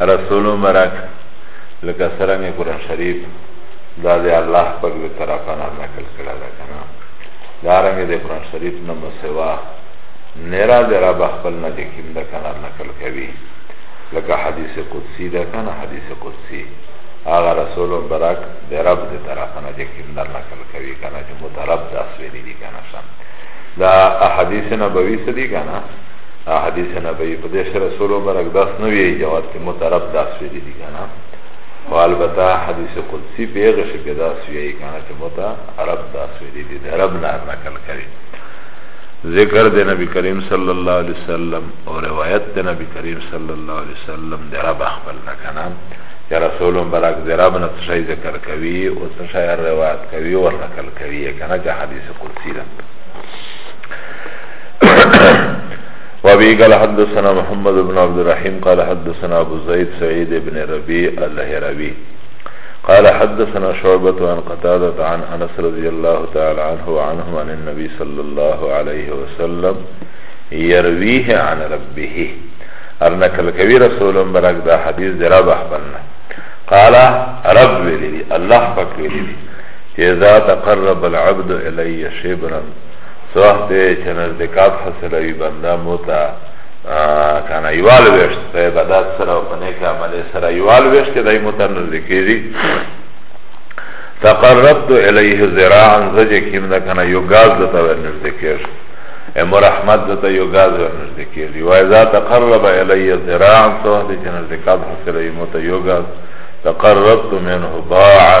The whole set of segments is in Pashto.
رسول مبارک لکه څرنګه قرآن شریف دا د الله پاک د طرفه نه نقل کړه ده کنه دا رنګ د قرآن شریف نه مسوا نرا د رب خپل نه د کیم ده کنه نقل کوي لکه حدیث قدسی ده کنه حدیث قدسی هغه رسول مبارک د رب د طرفه نه د کیم ده نقل کوي کنه چې مترب داس ویلي دي کنه دا احادیث نبوي سدي کنه حدیث نبی په دې سره رسول مبارک داس نه وی جواب کې مترب داس وی دي کنه او البته حدیث قدسی په هغه شی کې داس وی کنه چې متا عرب داس وی دي د عرب نه نقل کړي ذکر د نبی کریم صلی الله علیه وسلم او روایت د نبی کریم صلی الله علیه وسلم د عرب خپل نه کنه یا رسول مبارک د عرب نه څه ذکر کوي او څه روایت کوي او نقل کوي کنه چې حدیث قدسی ده و بی قال حدثنا محمد بن عبد الرحیم قال حدثنا ابو زید سعید بن ربی اللہ ربی قال حدثنا شعبة عن قتادة عن أنس رضي الله تعالى عنه وعنهم عن النبي صلى الله عليه وسلم يرويه عن ربه أرنكل كبير رسول برك دا حديث دي ربح بلنا قال رب لي الله فك لي إذا تقرب العبد إلي شبرا څه وخت دی چې نزدېکات حاصلوي بنده مو ته کنه یوال ویشت په عبادت سره او په نیک عمل سره یوال ویشت کې دای مو ته نزدې کېږي تقربت الیه ذراعا زجه کیم ده کنه یو گاز دتا ور نزده کیر امو رحمت دتا یو گاز ور نزده کیر و ازا تقرب الیه ذراعا سوحده چه نزدکات حسر ایمو تا یو گاز تقربت منه باعا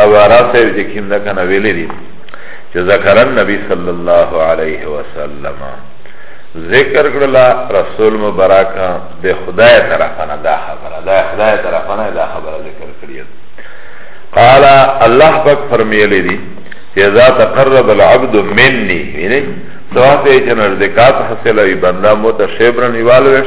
او را صاحب چې کیم ده کنه ویلې دي چې ذکر النبي صلی الله علیه وسلم ذکر کړل رسول مبارک د خدای طرفنا دا خبره دا خدای طرفنا دا خبره ذکر کړی قال الله پاک فرمایلی دي چې اذا تقرب العبد مني یعنی سواته چې نزدکات حاصله وي بنده متشبرن یوالوش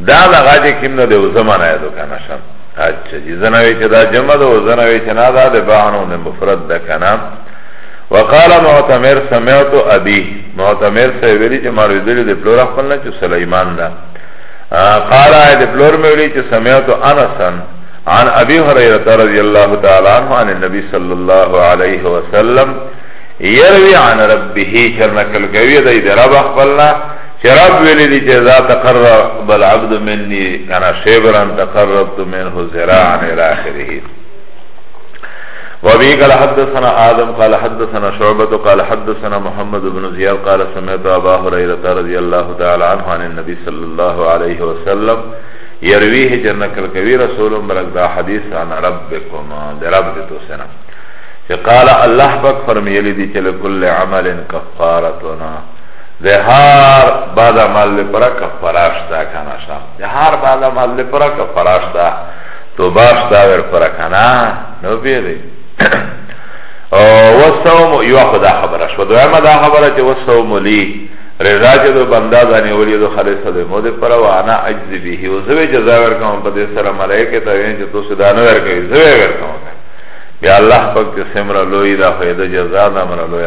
دا لغا جه کم ده وزمن آیدو کنا شم اچھا جی زنوی چه دا جمع ده وزنوی چه نا دا ده باعنو ده مفرد ده کنا وقال معتمر سمعت ابي معتمر سے ویلی چه مارو دلی ده پلور اخفلنا چه سلیمان ده قال آئے ده پلور میں ویلی چه سمعت انسا عن ابي هريره رضي الله تعالى عنه عن النبي صلى الله عليه وسلم يروي عن ربه چرنکل کوي د رب خپلنا شراب ویلی دی چې ذا تقرب العبد مني انا شبرا تقربت منه ذراعا الى اخره وابي قال حدثنا آدم قال حدثنا شعبة قال حدثنا محمد بن زياد قال سمعت أبا هريرة رضي الله تعالى عنه عن النبي صلى الله عليه وسلم يرويه جنك الكبير رسول ملك دا حديث عن ربكما دي رب دوسنا فقال الله بك فرميلي دي لكل عمل كفارتنا ده هر بعد عمل لپاره کفاره شته کنه شا ده هر بعد عمل لپاره کفاره شته تو باش دا ور پر کنه نو بیری او وسوم یو خدا خبره شو دویمه دا خبره چې وسوم لی رضا چې دو بندا دانی ولی دو خالص دو مو دې پر وانا عجز به او زوی جزا ور کوم په دې سره ملائکه ته وین چې تو سدا نه ور کوي زوی ور کوم بیا الله پاک چې سمرا لوی دا فائدہ جزا دا مرا لوی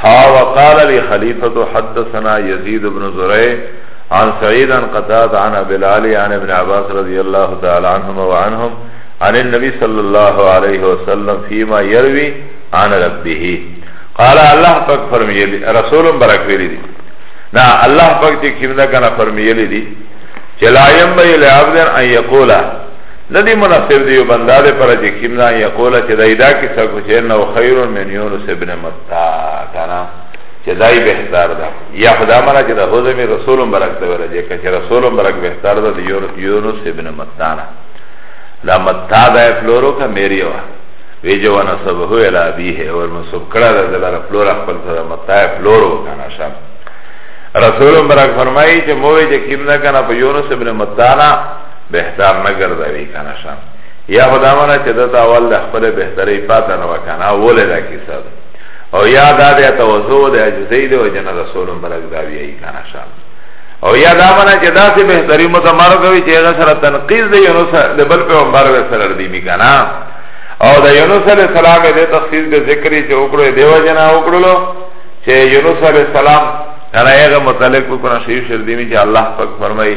ها وقال لي خليفة حدثنا يزيد بن زريع عن سعيد عن قتاد عن أبي العلي عن ابن عباس رضي الله تعالى عنهما وعنهم عن النبي صلى الله عليه وسلم فيما يروي عن ربه قال الله پاک فرمیلی رسول برک ویلی دی نا الله پاک تی کم دا کنا فرمیلی دی چه لا ینبغی لعبد ان یقولا ندی مناسب دیو بنده ده پر چه کم دان یقول چه دای دا کسا کو چه انو خیر من یونس ابن متا کانا چه دای بہتر دا یا خدا منا چه دا حوزم رسول برک ده ولا جه کچه رسول برک بہتر دا دی یونس ابن متا نا دا متا دا فلورو کا میری وا وی جو وانا سبهو الا بیه اور منصوب کرا دا دلار فلور اخبر دا متا فلورو کانا شام رسول برک فرمائی چه موی چه کم دا کانا پا یونس ابن متا نا بهتر نه ګرځوي کنه شان یا خدا منا چې دته اول د خپل بهتري پاته نه وکنه اول دا کیسه ده او یا دا د توزو د اجزې د وجن رسول مبارک دا وی کنه شان او یا دا منا چې دا سه بهتري متمر کوي چې هغه سره تنقیز دی یو سره د بل په عمر سره دی می کنه او د یونس علی السلام د تخصیص د ذکرې چې وکړو دیو جنا وکړو چې یونس علی السلام هغه متعلق کو قرآن شریف شر دی می چې الله پاک فرمایي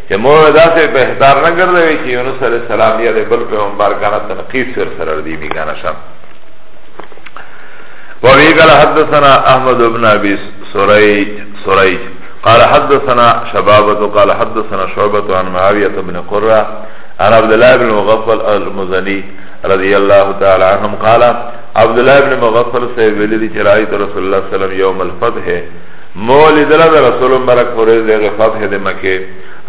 چه مور داسه بهتر نگردوی چه یونس علیه السلام یا ده بل پیغمبر کانا تنقیص سر سرر دیمی کانا شم وفي قال حدثنا احمد بن ابي سريج سريج قال حدثنا شبابة قال حدثنا شعبة عن معاوية بن قرة عن عبد الله بن مغفل المزني رضي الله تعالى عنهم قال عبد الله بن مغفل سيد ولدي جرائت رسول الله صلى الله عليه وسلم يوم الفتح مو لیدل د رسول مبارک پرې د فتح د مکه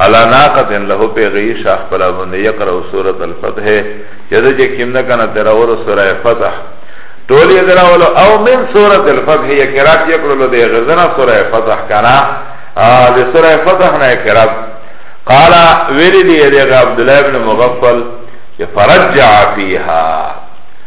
علا ناقت له په غي شاخ پر باندې یقرا سوره الفتح چې د چې کیم نه کنه تر اور سوره فتح ټول یې دراول او من سوره الفتح یې قرات یې کړل د غزنا سوره فتح کنا د سوره فتح نه قرات قال ویلی دی عبد الله بن مغفل فرجع فيها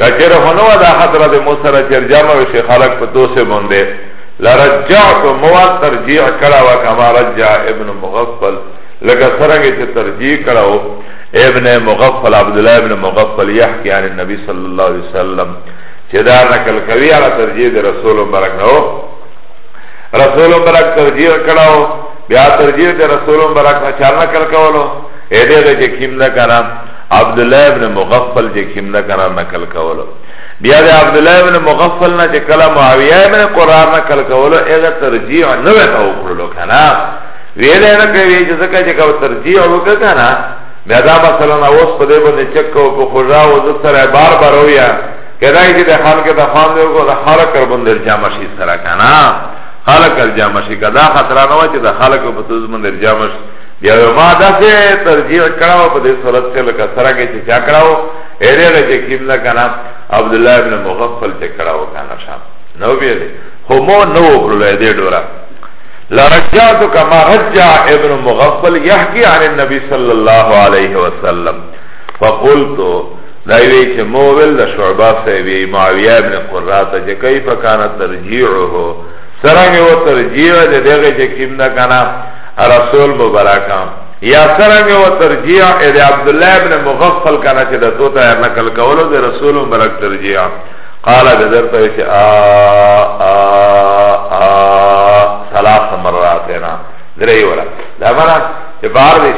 کچره هنو دا حضرت موسر چر جمع وشی خلق پا دو سه بنده لرجعت موال ترجیع کرا و کما رجع ابن مغفل لکه سرنگه چه ترجیع کرا و ابن مغفل عبدالله ابن مغفل یحکی عن النبی صلی اللہ علیہ وسلم چه دا نکل کوی آغا ترجیع دی رسول مبرک نو رسول مبرک ترجیع کرا و بیا ترجیع دی رسول مبرک نچال نکل کولو ایده ده چه کم نکنم عبدالله ابن مغفل چه کم ده کنا نکل کولو بیا ده عبدالله ابن مغفل نا چه کلا معاویه ابن قرار نکل کولو اغا ترجیع نوی تا اکرلو کنا ویلی نکوی چه زکا چه کب ترجیع وکا کنا بیا دا مثلا اوس پده بنده چکو پو خوشا و زسر بار بار ہویا کدا که ده خلق ده خان ده کو ده خلق بندر جامشی سرا کنا خلق الجامشی کدا خطرانو چه ده خلق پتوز بندر جامشی بیا به ما داسې ترجیح کړاو په دې صورت کې لکه سره کې چې چا کړاو ایرې له چې کیم نه کنه عبد الله ابن مغفل چې کړاو کنه شام نو بیا دې خو مو نو کړل دې ډورا لرجعت كما رجع ابن مغفل يحكي عن النبي صلى الله عليه وسلم فقلت دایوی چه موول دا شعبا سیبی معاویه ابن قراتا چه کیف کانا ترجیعه سرنگ و ترجیعه ده دیغی چه کم دا کانا رسول مبارکا یا سرنگ و ترجیع اید عبداللہ ابن مغفل کنا چه ده توتا یا نکل کولو ده رسول مبارک ترجیع قال ده در تویش آ آ آ سلاس مراتینا دره ولا ده منا چه بار دیش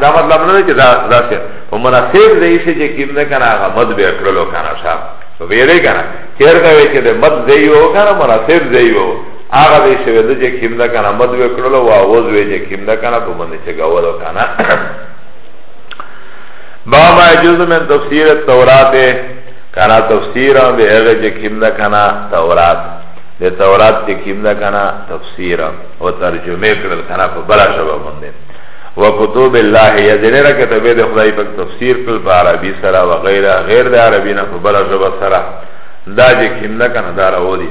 ده مطلب نده چه ده سر و مناسب دیش چه کم ده کنا آغا مد بی اکرلو کنا شا بیره کنا چیر دوی چه ده مد دیو کنا مناسب دیو هغه دی چې وده چې کیم ده کنه مد وکړلو و آواز وی چې کیم ده کنه په باندې چې گاولو کنه با ما جز من تفسیر التورات کنه تفسیر هم به هغه چې کیم ده کنه تورات د تورات چې کیم ده کنه تفسیر او ترجمه کړل کنه په بلا شبه باندې و کتب الله یذنه را کتبه د خدای په تفسیر کړل په عربي سره و غیره غیر د عربی نه په بلا شبه سره دا چې کیم ده کنه دا راو دي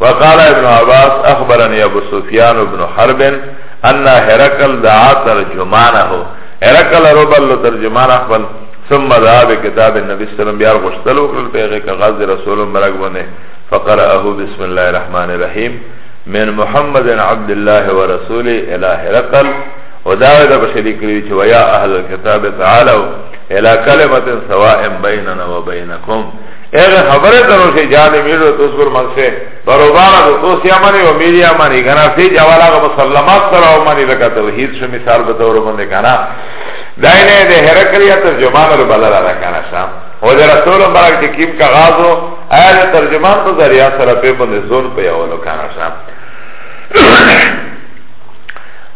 وقال ابن عباس اخبرني ابو سفيان بن حرب ان هرقل دعا ترجمانه هرقل ربل ترجمان اخبر ثم دعا بكتاب النبي صلى الله عليه وسلم بيار غشتل وقل پیغه که غز رسول مرق بنه فقرأه بسم الله الرحمن الرحيم من محمد عبد الله ورسوله الى هرقل وداوه دا بشری کری چه ویا اهل الكتاب تعالو الى کلمت سواء بیننا و بینکم ایغه خبره ترو شه جالی میرو توس پر منسه بروبارا دو توس یامانی و میر یامانی کنا سی جوالا غا مسلمات سر او مانی لکا توحید شو مثال بطور بنده کنا دائنه ده هرکریا ترجمان رو بللا دا کنا شا و ده رسول مبارک چه کیم کا غازو آیا ده ترجمان تو ذریعہ سر پی بنده زون پی اولو کنا شا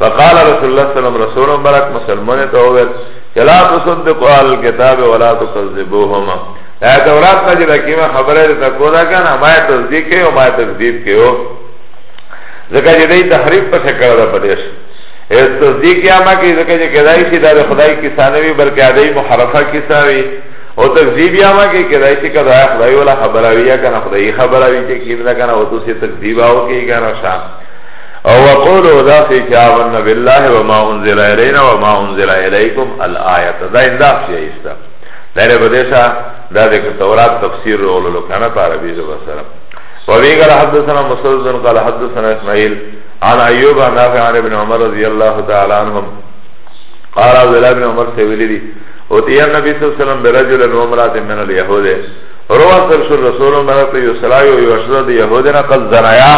فقال رسول الله صلی الله علیه وسلم رسول مبارک مسلمان ته وویل لا تصدقوا اهل الكتاب ولا تكذبوهما دا تورات نه جدا کیما خبره ده کو دا کنه ما تصدیق کې او ما تکذیب کې او ځکه چې دې تحریف په څه کړه ده پدیش اس تصدیق یا ما کې ځکه چې کدای شي دا خدای کی ثانوي بلکې ادي محرفه کی ثانوي او تکذیب یا ما کې کدای شي کدا خدای ولا خبره وی یا کنه خدای خبره وی چې کیدا کنه او تو سي تکذیب او کې کنه شاه او وقولو داسی چه آمنا بالله وما انزل الینا وما انزل الیکم الآیت دا انداف چه ایستا داره بدیشا دا دکر تورات تفسیر رو اولو لکانا پا عربی زبا سرم وبه قال حدثنا مسدد قال حدثنا اسماعيل عن ايوب عن نافع عن ابن عمر رضي الله تعالى عنهم قال عبد الله بن عمر سے ویلی دی اوتی النبی صلی اللہ علیہ وسلم برجل عمرات من اليهود روان کر شو رسول الله ته یو سړی او یو شزه د یهود نه قد زنایا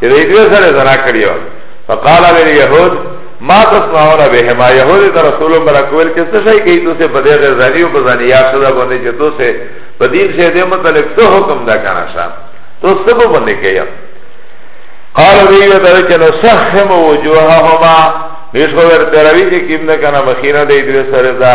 چې دوی دوی سره زنا کړی و فقال لي یهود ما تسمعون بهما یهود ته رسول الله برکول کې څه شي کوي تاسو په دې غزانی او بزانیا شزه باندې چې تاسو په دې شه دې متعلق څه حکم دا کنه شاه تو سب باندې کوي قال وی وی ته چې نو سخم وجوههما نشو ورته راوی چې کیم نه کنه مخینه دې دوی سره دا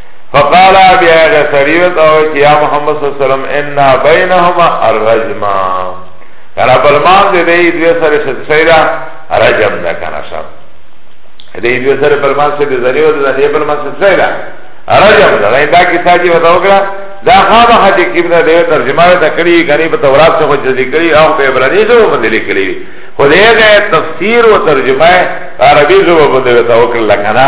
فقال بیا هغه سړی ورته وویل چې یا محمد صلی الله علیه وسلم ان بینهما الرجما کنه بل مان دې دې دوی سره شیدا رجم نه کنه شب دې دوی سره بل مان سره ذریو دې بل مان سره شیدا رجم دا دا کیسه چې وته وکړه دا خامه حتی کې دا دې ترجمه ته کړی غنی په تورات څخه چې لیکلی او په عبرانی ژبه باندې لیکلی خو دې تفسیر او ترجمه عربي ژبه باندې وته وکړه کنه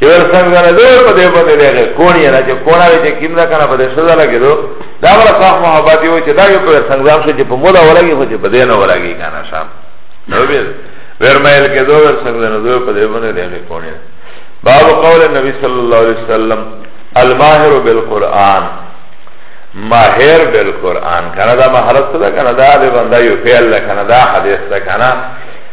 چه ور سنگنه دو پا دیو بنده دیگه کونی انا چه کونا وی چه کم دا کنا پا دی شده لگه دو دا برا صاح محباتی وی چه دا یو پا ور سنگزام شو چه پا مودا ولگی خو چه پا دینا ولگی کانا شام نو بیر ور مایل که دو ور سنگنه دو پا دیو بنده دیگه کونی باب قول النبی صلی اللہ علیہ وسلم الماهر بالقرآن ماهر بالقرآن کنا دا مهارت دا کنا دا دی بنده یو فعل دا کنا دا حدیث دا کنا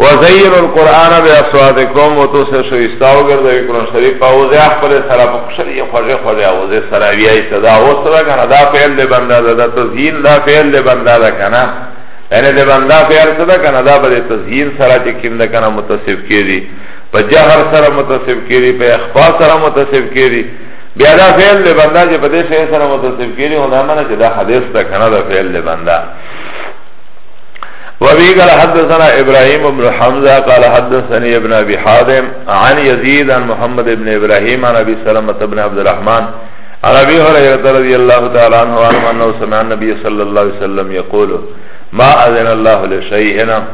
وزین القرآن بی اصواتکم و تو سه شویستاو گردوی قرآن شریف آوزی اخبر سرا پا خوشلی خوشی خوشی آوزی سراوی آئی صدا آوست دا کنا دا فعل دی بنده دا دا تزیین دا فعل دی بنده دا کنا یعنی دی بنده فعل صدا کنا دا بده تزیین سرا چه کم دا کنا متصف کی دی پا جهر سرا متصف کی دی پا اخفا سرا متصف کی دی بیا دا فعل دی بنده چه پا دی شئی سرا متصف کی دی و دا منا چه دا حدیث دا کنا دا فعل دی بنده وابي قال حدثنا ابراهيم بن حمزه قال حدثني ابن ابي حاتم عن يزيد عن محمد بن ابراهيم عن ابي سلمة بن عبد الرحمن عن ابي هريره رضي الله تعالى عنه عنه انه سمع النبي صلى الله عليه وسلم يقول ما اذن الله لشيئنا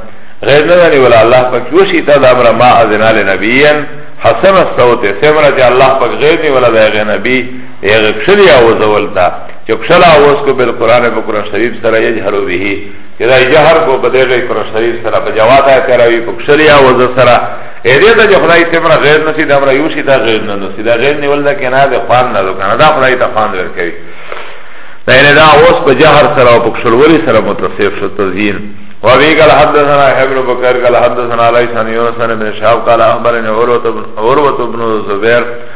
غير ندني يعني ولا الله پاک وشي تا دمر ما اذن لنبيا حسن الصوت سمرت الله پاک غير ني ولا غير نبي هغه کښلی اوزول تا چې کښلا اوس کو بل قران په قران شریف سره یجهرو به چې دا جهر کو په دغه قران شریف سره په جواب آیا تراوی په کښلی اوز سره اې دې ته چې خدای تمره غیر نسی دا مر یو شي دا غیر نه نسی دا غیر نیول دا کنه دا خوان نه کنه دا خدای ته خوان ورکوي دا نه دا اوس په جهر سره او په کښلوري سره متصف شو تزین وابي قال حدثنا ابن بكر قال حدثنا علي بن يونس بن شهاب قال اخبرني عروه بن عروه بن زبير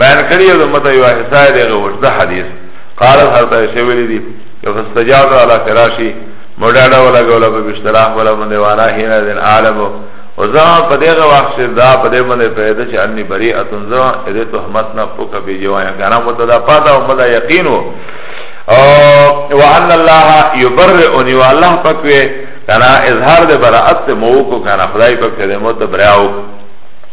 بیان کړی او مت یو حصہ دی غوښ د حدیث قال حضرت عائشہ ویلی دی کہ فاستجاب علی فراشی مډاډا ولا غولا په بشتراح ولا باندې وانا هینا دین عالم او زما په دغه وخت دا په دې باندې پیدا چې انی بری اتن زما دې تهمت نه پوکا به جوایا غنا متدا پاتا او مدا یقین او وان الله یبرئنی والله پکوي کنا اظهار دے برائت سے موکو کنا خدای پک سے دے موت بریاو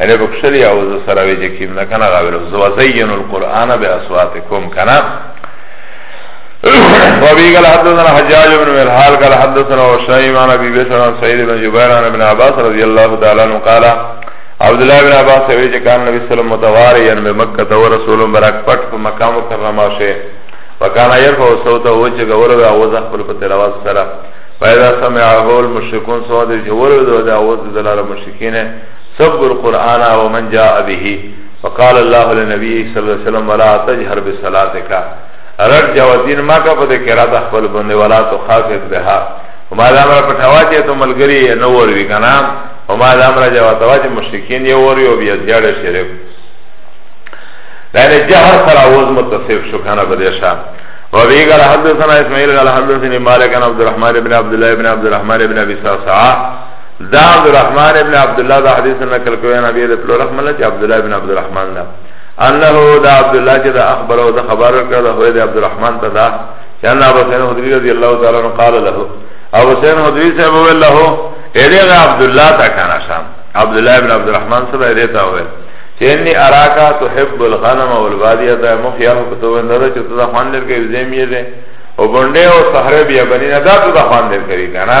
یعنی بکشلی او زه سره وی جکیم نه کنه غاویل او زو زین القرآن بی اصواتکم کنه وابی قال حدثنا حجاج بن ملحال قال حدثنا وشعیم عن ابی بسر عن سعید بن جبیر عن ابن عباس رضی اللہ تعالی عنہ قال عبداللہ بن عباس وی جه کان نبی سلم متواریا بی مکتا و رسول براک پت پا مقام کرما شه وکانا یرفع صوتا و چه گورو بی آوز اخبر پتی رواز سرا فایده سمعه المشرکون سواد جه ورو دو دا آوز دلال مشرکینه سبوا القرآن ومن جاء به وقال الله لنبي صلى الله عليه وسلم ولا تجهر بصلاتك رد جوازین ما کا پدې کرا د خپل باندې ولا تو خافت بها وما دا امر پټوا چې ته ملګری نه ور وی کنه وما دا امر جواب توا چې مشرکین یې ور یو بیا ځړ شرک لأن جهر سر عوض متصف شکانا بدیشا وابی قال حدثنا اسماعیل قال حدثنی مالک عن عبد الرحمن بن عبداللہ بن عبد الرحمن بن عبی ساسعا دا عبد الرحمن ابن عبد الله دا حدیث نقل کوي نبی د پلو رحم الله چې عبد الله ابن عبد الرحمن دا انه دا عبد الله چې دا اخبر او دا خبر کړ دا هو د عبد الرحمن ته دا چې انا ابو سعید خدری رضی الله تعالی عنہ قال له ابو سعید خدری صاحب ویل له اېدغه عبد الله تا کنه شام عبد الله ابن عبد الرحمن سره دې تا وې چې اني اراکا تحب الغنم والباديه دا مخیا په تو اندازه چې ته خوان لر کې زمي دې او بنده او صحره بیا بنی نه دا ته خوان لر کوي کنه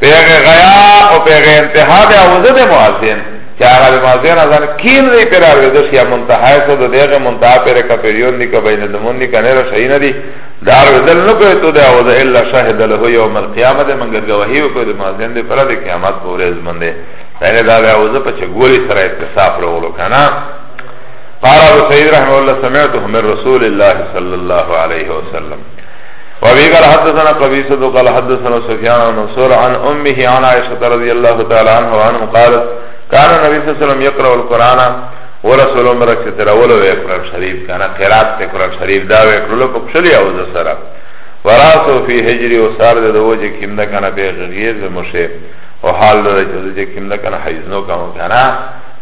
پیغه غیا او پیغه انتها بیا وزه ده مؤذن چه آغا ده مؤذن ازان کین دی پر آردش یا منتحای سو ده دیغه منتحا پر که پریون دی که بین دمون دی که نیر شهین دی ده آردل نکوی تو ده وزه الا شاهد له یوم القیامه ده منگر گواهی وکوی ده مؤذن ده پر ده قیامت بورز من ده یعنی دا ده وزه پچه گولی سر اتصاف رو لو کنا قال ابو سعید رحمه الله سمعته من رسول الله صلی الله علیه وسلم وابي قال حدثنا قبيصة قال حدثنا سفيان عن منصور عن أمه عن عائشة رضي الله تعالى عنها وعنه قالت كان النبي صلى الله عليه وسلم يقرأ القرآن ورسول مرک سے تراولو وی قرآن شریف کانا قرآت تے قرآن شریف دا وی قرلو پا کشلی آوزا سرا وراسو فی حجری و سار دے دو جی کم دا کانا بے غریز مشے و حال دا چیزو جی کم دا کانا حیزنو کامو کانا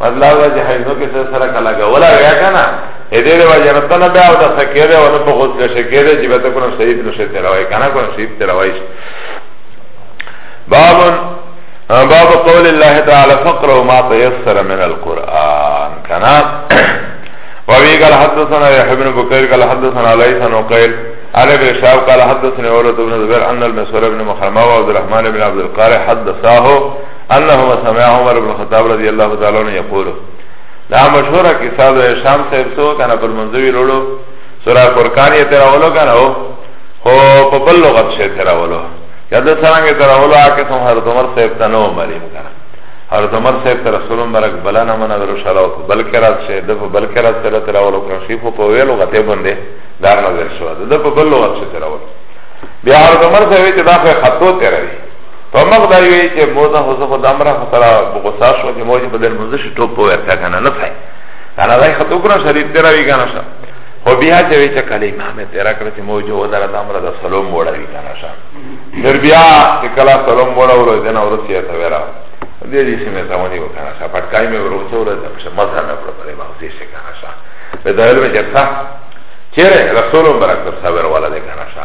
مطلب دا چې حیزو کې سره سره کلا غولا غیا کنه اې دې له وجه نه تنه بیا او د سکیره او په غسل شکیره چې به ته کو نه شهید نه شهید راوي کنه کو نه شهید راوي باب باب قول الله تعالى فقر ما تيسر من القرآن كنا وابي قال حدثنا يحيى بن بكير قال حدثنا ليس عن عقيل عن ابن شهاب قال حدثني عروة بن زبير أن المسور بن مخرمة وعبد الرحمن بن عبد القاري حدثاه انه سمع عمر بن خطاب رضی الله تعالی عنہ یقول دا مشهوره کیسه د شام صاحب سو کنه پر منځوی لولو سورہ فرقان یې تراولو کنه او خو په بل لغت شه تراولو یاد څنګه تراولو آکه سم حضرت عمر صاحب ته نو مریم کنه حضرت عمر صاحب ته رسول مبارک بلا نه منه درو شراو په بل کرات شه د په بل کرات سره تراولو کړ شي په ویلو غته باندې دار نظر شو د په بل لغت شه تراولو بیا حضرت عمر صاحب ته دا په خطو تراوي په مخ دا وی چې موزه خو زه خو د امره خو سره په غصه شو چې موجه په دې منځ شي ټوپ په ورته کنه نه ځای کنه دا خو تو کنه شریف تیرا وی کنه شه خو بیا چې وی چې کله امام تیرا کړ چې موجه و دره د امره د سلام وړه وی کنه شه در بیا چې کله سلام وړه ور دې نه ورسیه ته ورا دې دې سمه ته ونی وکنه شه پټکای مې ورته ور دې په مزه نه پر پرې باندې شي کنه شه دا علم چې څه چیرې رسول برکت صبر ولا دې کنه شه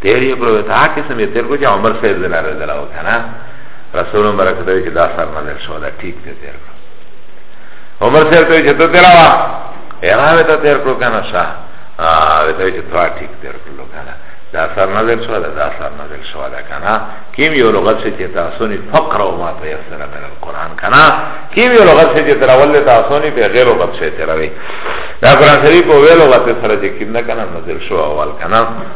تیر یو پر وتا کې سمې تیر کو چې عمر صاحب دې لاره دلاو کنه رسول مبارک ته چې دا سر نظر شو دا ټیک دې تیر کو عمر صاحب ته چې ته تیراوا اراوه ته تیر کو کنه شا ا ته چې توا ټیک تیر کو کنه دا سر نظر شو دا دا سر نظر شو دا کنه کیم یو لغت سے چې تاسو نه فقره او ما تیسر من القران کنه کیم یو لغت سے چې تراول تاسو نه په غیر لغت سے تراوی دا قران شریف او ویلو غت سره چې کیم نه کنه نظر شو اول کنه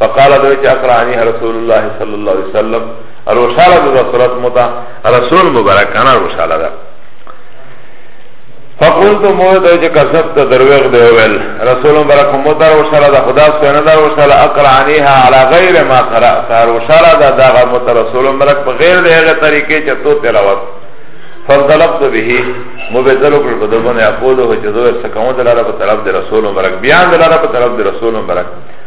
فقال دوی چه اقرانی رسول الله صلی اللہ علیہ وسلم روشالا دا صورت متا رسول مبارک کانا روشالا دا فقلت موت او چه کسبت درویغ دی ویل رسول مبارک متا روشالا دا خدا سوینا دا روشالا اقرانیها علا غیر ما قرأتا روشالا دا دا غمت رسول مبارک پا غیر دی اغی طریقی چه تو تلاوت فانطلقت به مبذل کل بدون اقوده چه دوی سکون دلالا پا طرف دی رسول مبارک بیان دلالا پا طرف دی رسول مبارک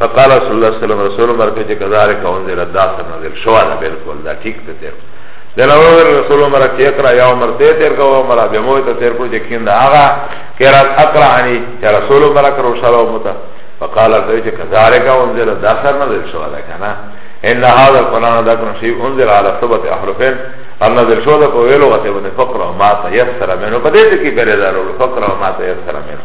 فقال رسول الله صلی الله علیه وسلم رسول مرکه چې کذالک انزل الداس نازل شو دا بالکل دا ټیک ته تیر دلاور رسول مرکه چې اقرا یا عمر ته تیر کو عمر به مو ته تیر کو چې کیند هغه قرات اقرا انی چې رسول مرکه رو شاو متا فقال ته چې کذالک انزل الداس نازل شو دا کنه ان هذا القران دا کوم شی انزل على ثبت احرفين ان نازل شو دا په ویلو غته باندې فقر او ما ته یسر منو په دې کې ګره دارو فقر او ما ته یسر منو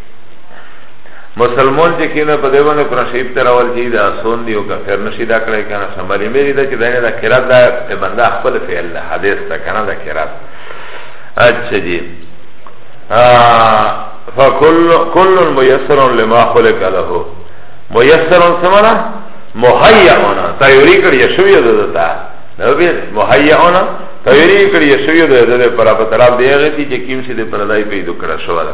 مسلمان چې کینه په دې باندې قرآن شریف ته راول چې دا سون دی او کافر نشي دا کړی کنه سمالي مری دا چې دا نه دا قرات دا ته بندا خپل فعل له حدیث ته کنه دا قرات اچھا جی فکل کل میسر لما خلق له میسر سمنا مهیا ہونا تیاری کړی شوی ده تا نو به مهیا ہونا تیاری کړی شوی ده ده پر په طرف دی هغه چې کیم سي ده پر دای پیدا کړه شو ده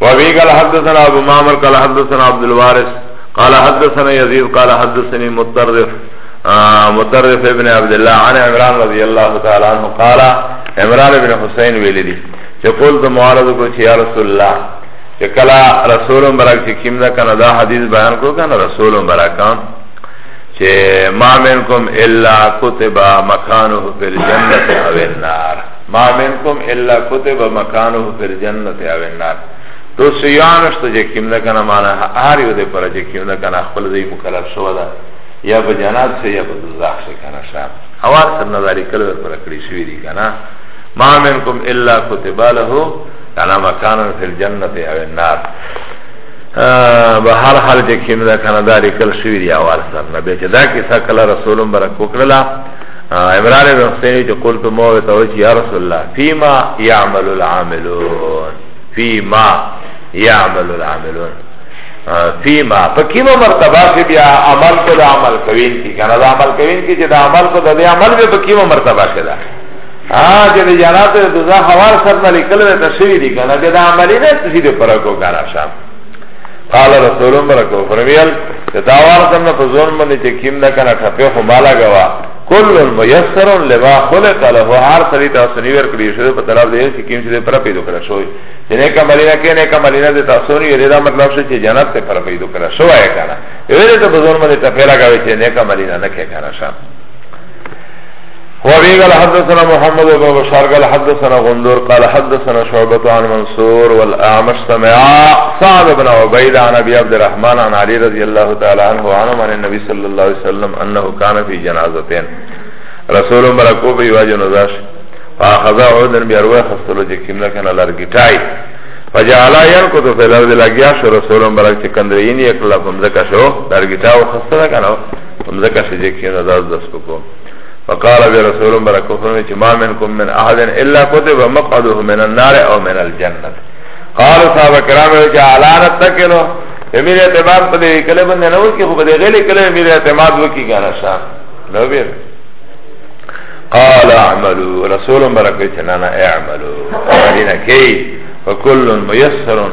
وابي قال حدثنا ابو معمر قال حدثنا عبد الوارث قال حدثنا يزيد قال حدثني مطرف آه، مطرف ابن عبد الله عن عمران رضي الله تعالى عنه قال عمران بن حسين ولدي يقول ذو معارض قلت يا رسول الله چه کلا رسول مبرک چه کم ده کنه دا حدیث بیان کرو کنه رسول مبرک چه ما منکم الا کتبا مکانه فی الجنت او النار ما منکم الا کتب مکانه فی الجنت او النار تو سیانشت جه کم ده کنه مانا هر یو ده پر جه کم ده کنه خپل زی مکلف شو ده یا په جنات سه یا په دوزاخ سه کنه شام حوار سر نظاری کل در پر کلی شوی دی کنه ما منکم الا کتب له کنه مکانه فی الجنت او النار به هر حال چې کیم دا کنه دا ریکل شوی دی اول سر نه به چې دا کیسه کله رسولم برک وکړه عمران بن حسین چې قلت مو ته وچی یا رسول الله فيما يعمل العاملون فيما يعمل العاملون فيما فكيما مرتبه کې بیا عمل کو د عمل کوین کی کنه د عمل کوین کی چې د عمل کو د عمل به فكيما مرتبه کې ده ها چې د جنات د دوزخ حوار سره لیکل وي تشریح دي کنه د عملی نه تشریح پر کو کارا شام قال رسول برکو فرمیل چه داوار کنن پا زون منی چه کم نکنه ٹھپی خو مالا گوا کل میسر لما خلق له هر سری تاسو نیور کړی شوی په طرف دی چې کیم چې پر پیدا کړی شوی چې نه کمالینا کې نه کمالینا د تاسو نه یری دا مطلب شي چې جنت ته پر پیدا کړی شوی کنه یوه ته بزرګ مده ته پیلا کوي چې نه کمالینا نه کې کنه شام وابي قال حدثنا محمد بن بشار قال حدثنا غندور قال حدثنا شعبة عن منصور والأعمش سمع سعد بن عبيد عن أبي عبد الرحمن عن علي رضي الله تعالى عنه وعنهم عن النبي صلى الله عليه وسلم أنه كان في جنازتين رسول مرکو به یو جنازه شي فاخذا عودن بیا روح خستلو چې کیمنا کنه لارګټای فجعل ينقض في الارض لګیا شو رسول مرک چې کندرینی اکلا کوم ځکه شو لارګټاو خستل کنه مزکا سجه کینا داز دست بکو فقال بی رسول برکو فرمی چه ما منکم من احد الا کتب مقعده من النار او من الجنت قالو صحابه کرام وی چه علانت تکلو امیر اعتماد پا دی کلی بنده نو کی خو پا دی غیلی کلی امیر اعتماد وکی گانا شا نو بیر قال اعملو رسول برکو چه نانا اعملو مدینه کی فکل میسرون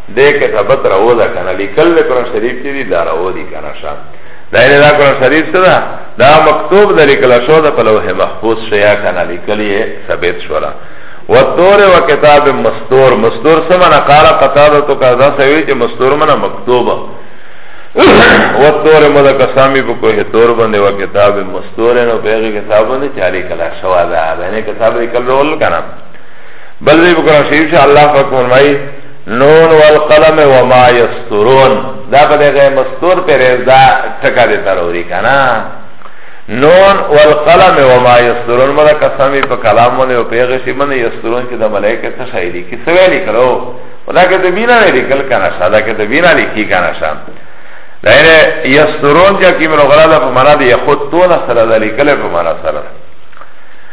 ده که ثبت رو ده کنه لیکل ده قرآن شریف چی دی ده رو دی کنه شا ده اینه ده قرآن شریف سه ده ده مکتوب ده لیکل شو ده پلوه محفوظ شیا کنه لیکلی ثبت شو ده و طور و کتاب مستور مستور سه منه قال قطاده تو که ده سوی چه مستور منه مکتوبه و طور مده قسامی پا کوه طور بنده و کتاب مستور نو پیغی کتاب بنده چه لیکل شو ده ده اینه کتاب لیکل رو کنه بل دی بکران شریف شا اللہ فاک فرمائی نون والقلم وما یسترون دا په دغه مستور پر ازدا ټکا دې تروری کنه نون والقلم وما یسترون مدا قسمی په کلام باندې او پیغه شی باندې یسترون چې د ملائکه څخه شایلی کی سوی لیکلو ودا کې د بینا نه لیکل کنه ساده کې د بینا لیکي کنه شام دا یسترون چې کیمرو غلا په معنا دی خود تو نه سره د لیکل په معنا سره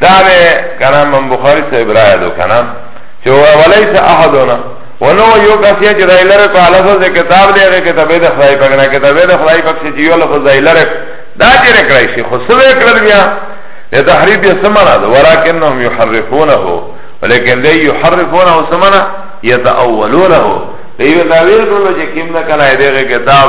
داوه کنا امام بخاری صاحب رائے دو کنا چه ولیس احدونا ونو یو کسی چه دای لره په لفظ د کتاب دی هغه کتاب د خدای پاک نه کتاب د خدای پاک چې یو لفظ دای لره دا چې رکړای شي خو څه وکړل بیا د تحریف یې سمنا ده ولکنهم یحرفونه ولیکن دی یحرفونه سمنا یتاولونه دی دا ویل کولو چې کیم نه کنه دغه کتاب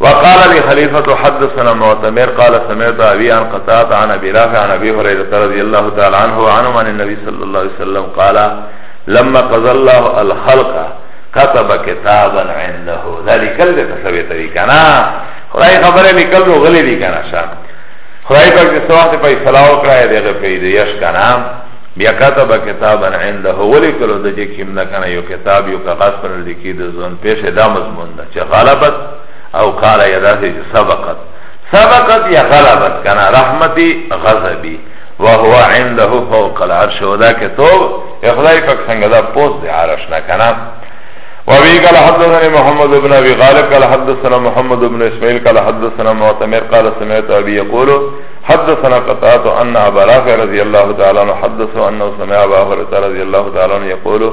وقال لي خليفة حدثنا معتمر قال سمعت أبي عن قطاعة عن أبي رافع عن أبي هريرة رضي الله تعالى عنه وعنه عن النبي صلى الله عليه وسلم قال لما قضى الله الخلق كتب كتابا عنده ذلك اللي تسويت بي كنا خدای خبره لیکل نو غلی دی کنه شا خدای پاک دې سوات په فلاو کړای دی غو پیدا یش کنه بیا کتب کتابا عنده ولیکلو د جې کیم نه کنه یو کتاب یو کاغذ پر لیکي د ځون پیښه دا مضمون چه غلبت او قال یداسی چه سبقت سبقت یا غلبت کنا رحمتی غضبی وهو عنده فوق العرش ودا كتوب اخلاي پاک سنگ دا پوز دي عرش نکنا وابي قال حدثنا محمد بن ابي غالب قال حدثنا محمد بن اسماعيل قال حدثنا معتمر قال سمعت ابي يقول حدثنا قطعت ان ابا رافع رضي الله تعالى عنه حدثه انه سمع ابا هريره رضي الله تعالى عنه يقول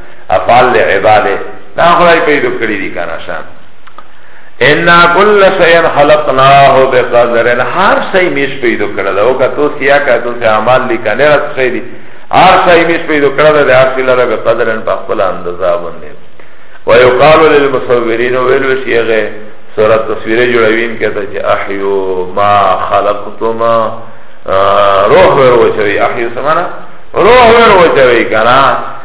افعال لعباده نا خدای پیدا کړی دی کنه شان ان کل شیء خلقناه بقدر هر شی میش پیدا کړل او که تو سیا کا تو سه اعمال لیکنه را شی دی هر شی میش پیدا کړل دی هر شی لره بقدر په خپل اندازه باندې و یقال للمصورین ویل شیغه سورۃ تصویر جوړوین کته چې احیو ما خلقتما روح ور وچوي احیو سمانا روح ور وچوي کنا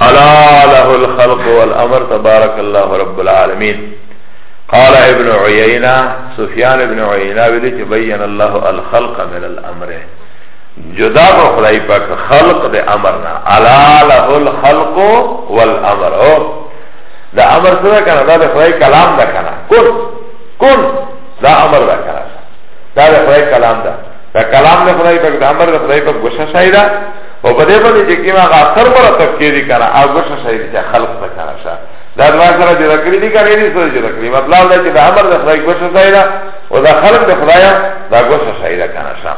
الا له الخلق والامر تبارك الله رب العالمين قال ابن عيينة سفيان ابن عيينة ویلی چه بین الله الخلق من الامر جدا کو خدای پاک خلق ده امرنا الا له الخلق والامر او ده امر سره کنه ده خدای کلام ده کنه کن کن ده امر ده کنه ده خدای کلام ده ده کلام ده خدای پاک ده امر ده خدای پاک گوشه شایده او په دې باندې چې کیما غا اثر پر تفکیه دي کنه او ګوش شي چې خلق ته کنه شه دا ما سره چې ذکرې دي کنه دې سره چې ذکرې مطلب دا چې د امر د خدای ګوش شي دا او دا خلق د خدای دا ګوش شي دا کنه شه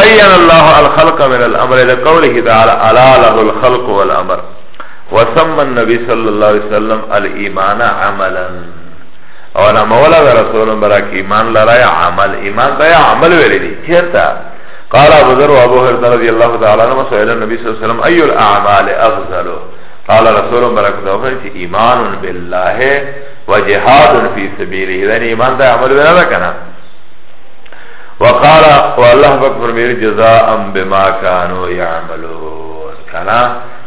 بین الله الخلق من الامر لقوله تعالی الا له الخلق والامر وسمى النبي صلى الله عليه وسلم الايمان عملا اور مولا رسول برک ایمان لرای عمل ایمان دا عمل ویلی چیرته قال ابو ذر وابو هريره رضي الله تعالى عنهما سئل النبي صلى الله عليه وسلم اي الاعمال افضل قال رسول برك الله فرمائے ایمان بالله وجهاد في سبيله یعنی ایمان دا عمل ولا دا کنا وقال والله اكبر میری جزاء بما كانوا يعملون کنا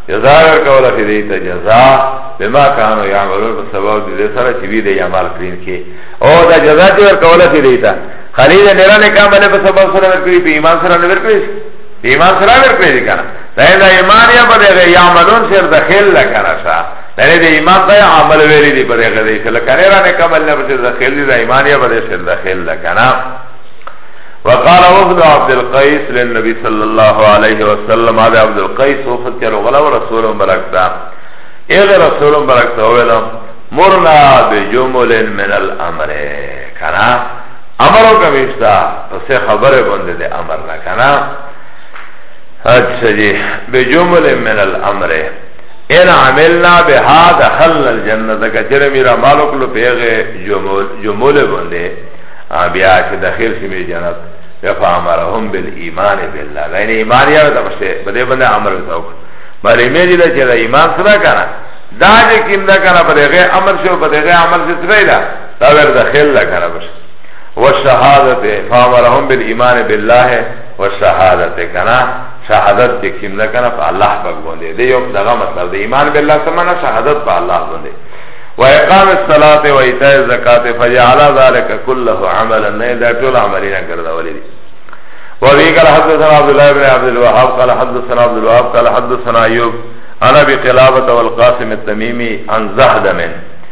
جزاء ورکولا فی دیتا جزاء بما كانوا يعملون بسبب دې سره چې وی دې عمل کړین کې او دا جزاء ورکولا فی دیتا خالی ده میرا نکام بله پس سبب سره ورکلی پی ایمان سره نورکلی شی پی ایمان سره ورکلی دی کنا ده ده ایمان یا بده غی یعملون سر دخل لکنا شا ده ده ایمان ده عمل ویلی دی بده غی دی سلکا نیرا نکام بله پس دخل دی ده ایمان یا بده سر دخل لکنا وقال وفد عبد القيس للنبي صلى الله عليه وسلم هذا عبد القيس وفد كانوا غلا ورسول بركتا اغه رسول برکت اولا مرنا بجمل من الامر کنا امرو کمیشتا پس خبر بنده ده امر نکنا اچھا جی بجمل من الامر ان عملنا بها دخلنا الجنت کچر میرا مالو کلو پیغه جمول جمول بنده بیا چې داخل شي می جنت فا امرهم بالایمان بالله غیر ایمان یاره تمشه بده بنده امر وتاو بل ایمان دې چې ایمان سره کنه دا چې کیندا کنه بده غیر امر شو بده غیر امر څه سره تاور دخل لکنه بس والشهادت فامرهم بالایمان بالله والشهادت کنا شهادت چې کیم لکنه په الله پاک باندې دی یو دغه مطلب دی ایمان بالله سمنا شهادت په الله باندې و اقام الصلاه و ایتاء الزکات فجعل ذلك كله عملا نه دا ټول عملونه ګرځولې دي وابي قال حدثنا عبد الله بن عبد الوهاب قال حدثنا عبد الوهاب قال حدثنا ايوب انا بقلابه والقاسم التميمي عن زهد من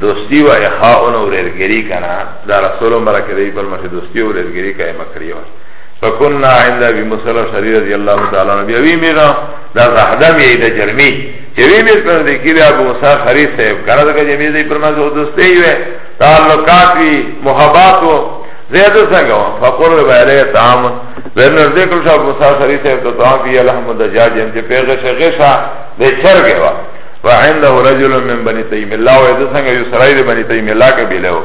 دوستی و اخاون و ریرگری کنا دا رسول مرا که دی پر مخی دوستی و ریرگری که مکری وش فکننا عند ابی مسلم شری رضی اللہ تعالی نبی اوی میرا دا زحدم یی دا جرمی چه وی میر پر دیکی دی ابو مسلم شری صاحب کنا دا که جمی دی پر مخی دوستی وی تعلقات وی محبات و زید سنگا و فقر ربا علیه تعام ویر نرده کل شا ابو مسلم شری صاحب تو تعام فی الحمد جاجن چه پیغش غشا دی چرگه و وعنده رجل من بني تيم الله و اذا سنگ يسرائيل بني تيم الله قبيله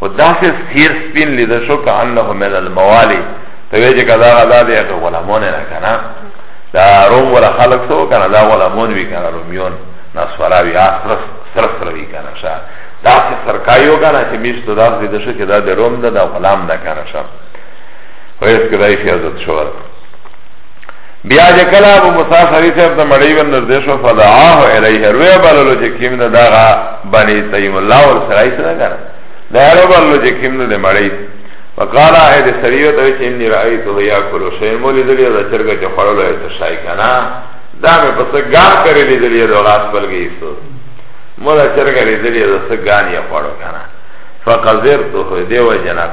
و داسه سير سپين لده شو که انه من الموالي توی چه کدا غدا ده اخو غلامون نه کنا دا روم ولا خلق سو کنا دا غلامون وی کنا روميون نصفراوی آسرس سرس روی کنا شا داسه سرکایو کنا چه میشتو داس لده شو که دا ده روم ده دا غلام ده کنا شا و ایس کدایشی ازد شورد بیا چې کله ابو موسی سری صاحب د مړی ور نږدې شو فدعاه الیه روی بللو چې کیم نه دغه بنی تیم الله ور سره یې څنګه کړ دا روی بللو چې کیم نه د مړی فقال اهد سریو ته چې انی رایته یاکل شی مولی دلی دا چرګه چې خړلو یې ته شای کنه دا مې پس ګان کړی دی دلی دا غاس پلګی سو مولا چرګه دلی دا سګان یې خړو کنه فقذرته دیو جنات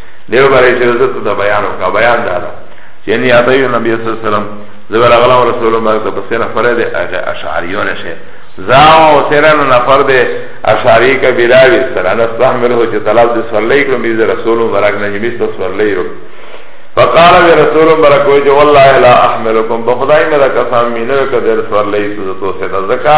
دیو برای چه رسط دا بیانو کا بیان دارا چه انی آتایو نبی صلی اللہ علیہ وسلم زبر اغلام رسول اللہ مبارک دا پسینا فرد اشعریون شه زاو سرن نفر ده اشعری کا بلاوی سرن استحمل ہو چه طلب ده سورلی کرم بیز رسول مبارک نجمیس تا سورلی رو فقال بی رسول مبارک وی جو والله لا احملکم بخدای مدکسان مینو کدر سورلی سوزتو سیتا زکا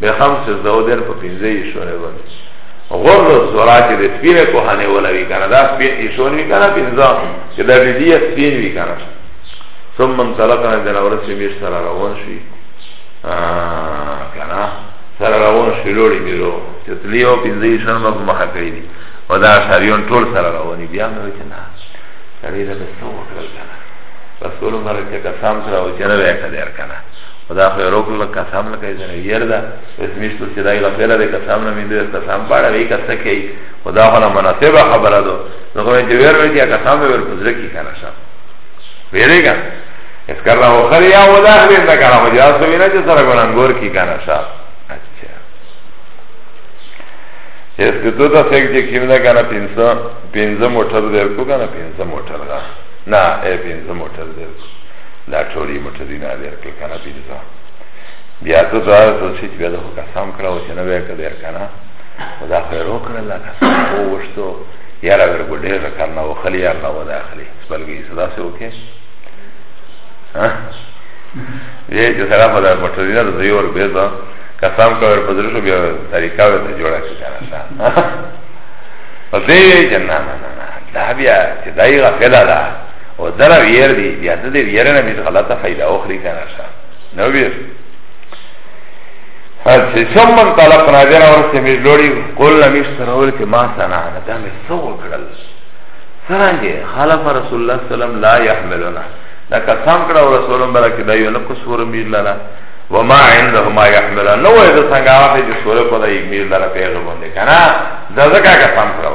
به خمس زو دیر په پنځه ایشونه باندې غر زورا چې د سپین کوهانه ولوي کنه دا سپین ایشون وی کنه پنځه چې دا دې یې سپین وی کنه ثم من طلقنا د اورس میر سره روان شي کنه سره روان شي لوري میرو چې تلیو پنځه ایشون مګ مخه کوي دي او دا شریون ټول سره رواني بیا نو چې نه سړی له څه وکړل کنه رسول الله چې قسم سره او چې نه وکړ کنه خدا خو یې روکړله قسم لکه یې ځنه ویر ده اوس میشتو چې دا یې لپیله دی قسم نه مې دوی قسم په اړه وی که څه کوي خو دا خو نه مناسبه خبره ده نو خو یې چې ویر وی چې قسم به ور په زړه کښې کنه شه ویرې کنه اس کر رہا ہو خر یا ودا خر نہ کرا ہو جا سو نہ جس طرح گناہ گور کی کنا شا اچھا اس کو تو تا سیک جی کیم دا کنا پینسا پینزا موٹر دیر کو کنا پینزا موٹر دا نا اے پینزا موٹر دیر کو دا ټولې مټرینه ډېر کړل که نه پېنځه بیا ته دا سوچې چې بیا زه خو قسم کړه او چې نه بیا که ډېر که نه خو دا خو یې وکړل قسم ووښتو یاره اګر کو ډېر کار نه وخلي یار نه ودا اخلي بلکې یې داسې وکړې یې چې سره په دا مټرینه د دوی ور بېځه قسم کړه په درشو بیا طریقه ورته جوړه کړه که نه په دې چې نه نه نه دا بیا چې دا یې غفله ده او دره ویر دی بیا د دې ویر نه مې غلطه فائدہ اخري کنه شا نو ویر فلسي ثم انطلقنا بنا ورسې مې لوري قول نبی سره ورته ما صنعنا دا مې سو کړل څنګه خلف رسول الله صلی الله علیه وسلم لا يحملنا دا قسم کړه رسول الله برکه دا یو نه کو سور میر لاله وما عندهما يحملنا نو دا څنګه هغه چې سور په دې میر لاله پیغمبر باندې کنه دا ځکه قسم کړو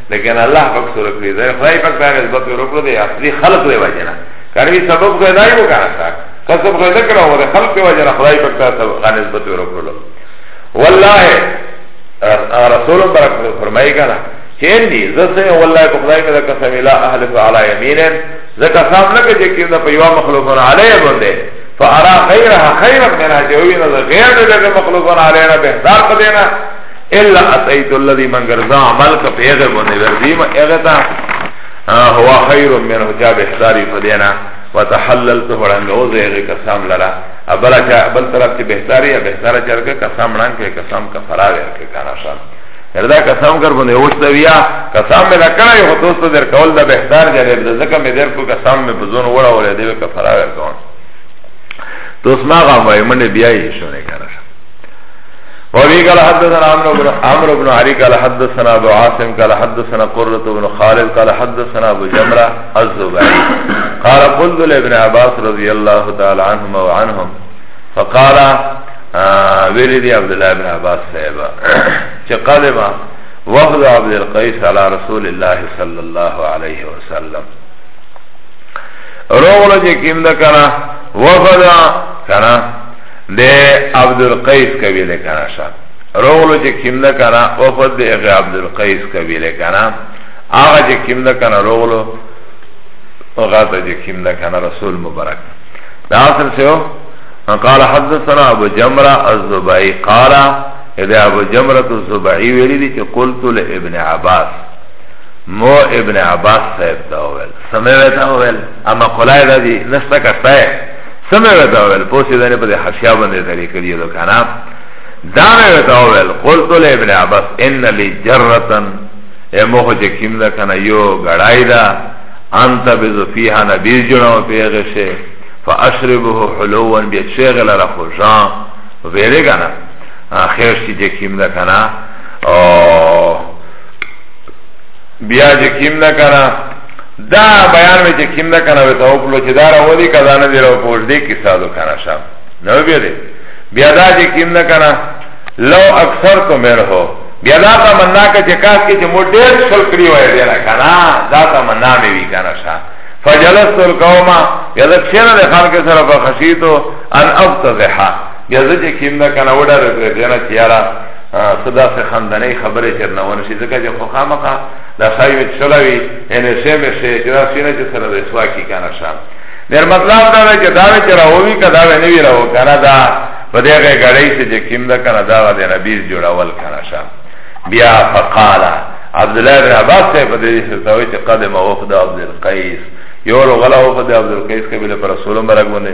لیکن الله پاک سره کړی دا خدای پاک دا نسبت ورکړو دی اصلي خلق دی وجنا کړي سبب خو دای وو کنه تا کسب خو نه کړو د خلق دی وجنا خدای پاک دا سبب غا نسبت ورکړو والله رسول برک فرمایي کنه چې اندي زسه والله په خدای کې دا قسم لا اهل فعلى يمين زکه صاحب نه کې چې دا په یو مخلوقون علی باندې فارا خیرها خیرا منها جو وینا غیر دغه مخلوقون علینا بهتر قدینا الا اتیت الذی من غرزا عمل کا پیغه بنه ورزی ما اغتا هو خیر من حجاب احضاری فدینا وتحللت ورنګ او زه قسم لرا ابل چا بل طرف چې بهتاري یا بهتاره چرګه قسم رنګ کې قسم کا فرار کې کنه شان هردا قسم کر بنه اوس دا بیا قسم مې راکړای هو دوست در کول دا بهتار جره ځکه مې در کو قسم مې بزون وړا ولې دی کا فرار کوم دوست ما غواړم منډه بیاي شونه کنه وابي قال حدثنا عمرو بن عمرو بن علي قال حدثنا ابو عاصم قال حدثنا قرة بن خالد قال حدثنا ابو جمرة الزبيري قال قلت لابن عباس رضي الله تعالى عنهما وعنهم فقال ولدي عبد الله بن عباس صاحب قدم وفد عبد القيس على رسول الله صلى الله عليه وسلم روغلو جه کیم ده کنه وفد کنه ده عبدالقیس قبیله کنا شا روغلو چه کم ده کنا وفد ده اغی عبدالقیس قبیله کنا آغا چه کم ده کنا روغلو غاتا چه کم ده کنا رسول مبارک ده اصل سے ہو قال حدثنا ابو جمرہ الزبائی قال اذا ابو جمرہ الزبائی ویلی دی چه قلت لابن عباس مو ابن عباس صاحب تا ہوئل سمیویتا ہوئل اما قلائے دا دی نستا کرتا ہے سمه وتا ول پوسی دنه په حاشیه باندې تری کړی دو کنه دا مې وتا ول قلت له ابن عباس ان لي جرتن ای موخ چې کیم دا کنه یو غړای دا انت بذو فیها نبی جنو پیغه شه فاشربه حلوا بیشغل را خوشا ویری کنه خیر شي چې کیم دا کنه او بیا چې کیم ده کنه دا بیان وی چې کیم ده کنه وی ته وکړو چې دا راو دي کدا نه دی راو پوج دی کیسه دو کنه شام نو بیا دی بیا دا چې کیم ده کنه لو اکثر تو مر هو بیا دا تا مننا که چه کاس که چه مو دیر شل کری وی دینا کنا دا تا مننا می وی کنا شا فجلست القوما بیا دا کشینا دی خان که سر فخشیتو ان ابتزحا بیا زه چې کیم ده کنه وډاره پرې دی نه چې یاره څه داسې خندنۍ خبرې چې نه ونه شي ځکه چې خو خامخا دا ښایي وي چلا وي یعنې شی مې شی چې داسې نه چې سره رسوا کړي که نه شه ډېر مطلب دا دی چې دا وې چې راووي که دا وې نه وي راو که نه دا په دې هغې ګړۍ چې چې کیم ده که نه دا هغه د نبیز جوړول که نه شه بیا فقاله عبدالله بن عباس صاحب په دې حدیث ته وایي چې قدم وفد عبدالقیس یو ورغله وفد عبدالقیس قبیله پر رسول مبارک باندې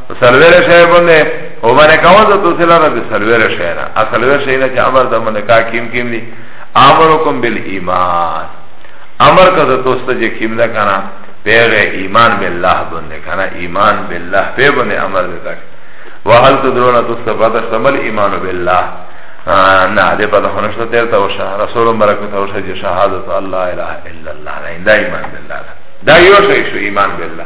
سلویر شای بنده او باندې کاوه د توسه لاره د سلویر شای نه اصلویر شای نه چې امر د باندې کا کیم کیم دي امرکم بالایمان امر کا د توسه چې کیم نه کنه پیغه ایمان بالله بنده کنه ایمان بالله په بنده امر وکړ وهل تدرون توسه بعد شمل ایمان بالله نه دې په دغه نشته تیر ته وشه رسول مبارک ته وشه چې شهادت الله اله الا الله نه دا ایمان بالله دا یو شی شو ایمان بالله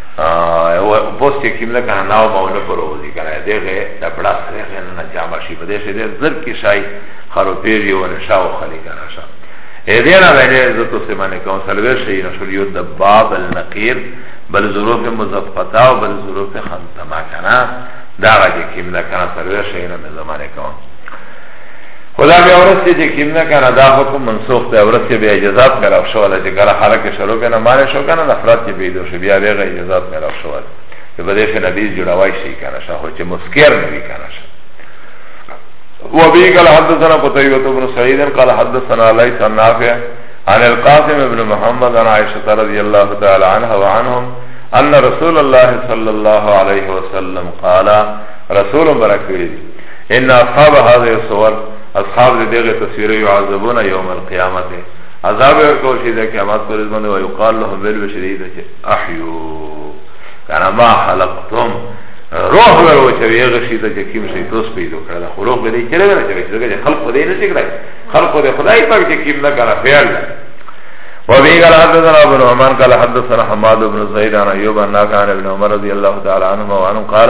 بوس چې کیم نه کنه ناو ماونه پروزی کنه دغه د بلاس دغه نه جامه شي په دې شه دې زر کې شای خرو پیری و نه شاو خلی کنه شا اې دې نه ویلې زتو سیمانه کوم سلویر شي نه شو یو د باب النقیر بل ظروف مزفتا او بل ظروف خنتما کنه دا راځي کیم نه کنه سلویر شي نه زمانه کوم خدا بیا ورسته چې کیم نه کنه دا حکم منسوخ دی ورسته بیا اجازات ملاو شو ولا چې کله حرکت شروع کنه مال شو کنه نفرت کې پیدا شو بیا بیا اجازات ملاو شو ولا چې بده شي نبی جوړوي شي کنه شاه چې مسکر نه وی کنه شاه وبه قال حدثنا قتيبة بن سعيد قال حدثنا ليس النافع عن القاسم بن محمد عن عائشة رضي الله تعالى عنها وعنهم أن رسول الله صلى الله عليه وسلم قال رسول بركوه ان اصحاب هذه الصور اصحاب دې دغه تصویر یو عذابون یوم القیامت عذاب ورکول شي د قیامت پر ځمنه او یقال لهم بل بشری دې چې احیو کنا ما خلقتم روح ورو چې یغه شي د کیم شي توس پیدا کړل خو روح به دې چلے نه چې دغه خلق دې نه ذکر خلق دې خدای پاک چې کیم نه کرا فعل وبه قال حدثنا ابو الرحمن قال حدثنا حماد بن زيد عن ايوب عن نافع عن ابن عمر رضي الله تعالى عنهما وعنه قال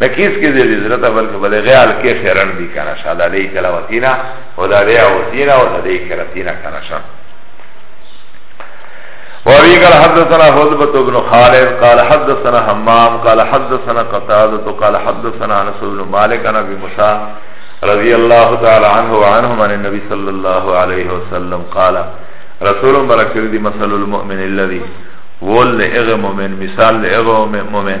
نه کیس کې دې ضرورت بلکې بلې غیال کې شرن دي کنه شاده دې کلاوتینا او دا دې اوتینا او دې کرتینا کنه شر وابي قال حدثنا حذبة بن خالد قال حدثنا حمام قال حدثنا قتادة قال حدثنا انس بن مالك عن ابي موسى رضي الله تعالى عنه وعنهم عن النبي صلى الله عليه وسلم قال رسول برکر دی مثل المؤمن الذي ول اغه مؤمن مثال اغه مؤمن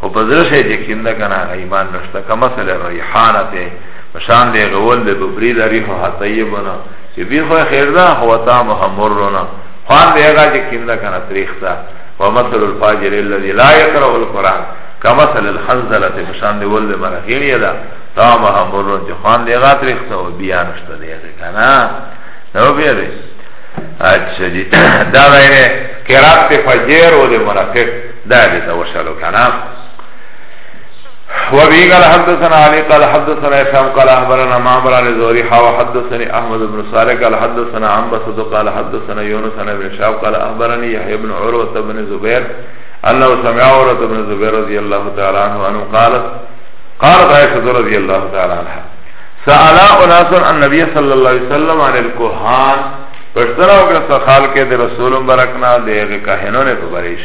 خو په زړه شي چې کینده کنه هغه ایمان نشته کما سل ریحانه ته شان دی غول د ببری د ریح حطیبنا چې بی خو خیر ده خو تا محمرنا خوان دی هغه چې کینده کنه تاریخ ده ومثل الفاجر الذي لا يقرأ القرآن كمثل الحنزلة فشان دی ول مرغیلی ده تا محمرنا چې خوان دی هغه تاریخ ده او بیا نشته دی کنه نو بیا دی اچھا جی دا غیره قرات فجر و ده منافق دا دې ته وشلو کنه وبه قال حدثنا علي قال حدثنا هشام قال اخبرنا معمر عن زهري حا وحدثني احمد بن صالح قال حدثنا عن بسط قال حدثنا يونس عن ابن شهاب قال اخبرني يحيى بن عروه بن زبير انه سمع عروه بن زبير رضي الله تعالى عنه انه قال قالت عائشه رضي الله تعالى عنها سأل اناس النبي صلى الله عليه وسلم عن الكهان پشتنا وکړه سخال کې د رسول مبارک نه د کاهنونه په بریش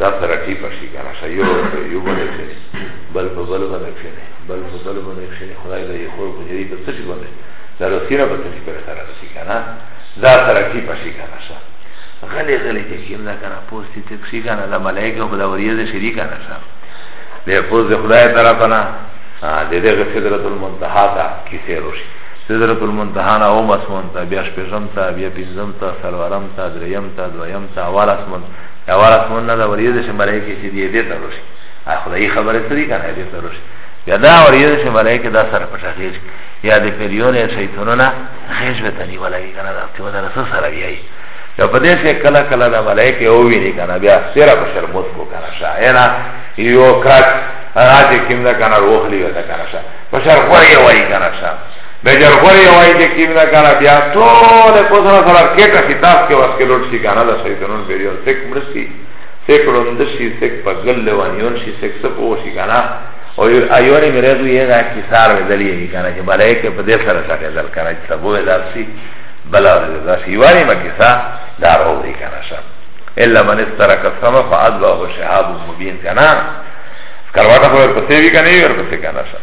دا سره ټیپ شي کنه شي یو یو باندې کښني بل په بل باندې کښني بل په بل باندې کښني خدای دې خو په دې په څه باندې دا رسینه په څه پر سره شي کنه دا سره ټیپ شي کنه شي غلې غلې چې کیم نه کنه پوسټي ته شي کنه د ملائکه خدا وریه دې شي کنه شي دې پوز دې خدای طرف نه دې دې سدرۃ المنتهى تا کیسه روشي سدرۃ المنتهى نه او مسمون تا بیا شپږم تا بیا پنځم تا سلورم تا دریم تا دویم تا اول اسمن دا وار اسمان نه دا وریده چې ملائکه چې دی دې ته روشي خدای خبره سری کنه دې ته روشي بیا دا وریده چې ملائکه دا سره پټه غیج یا د پیریونه شیطانونه غیج به تنی ولای کنه دا ته ودا سره سره بیاي یا په دې چې کله کله دا ملائکه او ویني کنه بیا سره په شرموت کو کنه شاعر یو کټ راځي کیمدا کنه روخلی ودا کنه شا په شر خو یې وای کنه شا د جرغوري وای چې کیم نه کنه بیا ټول په سره سره کېټه شي تاسو کې واسکه لوټ شي کنه د شیطانون بیرون سک مرسي سک لوند شي سک پګل لوانیون شي سک سپو شي کنه او ایونی میرے دو یہ دا کسار وی دلی ہے کنه چې بلای کې په دې سره سره دل کنه چې سبو وی دار شي بلا وی دار شي وای ما کیسا دار هو دی کنه شر الا من استرک السما فعد له شهاب مبین کنه کرواټه په څه وی کنه ور پسې کنه شر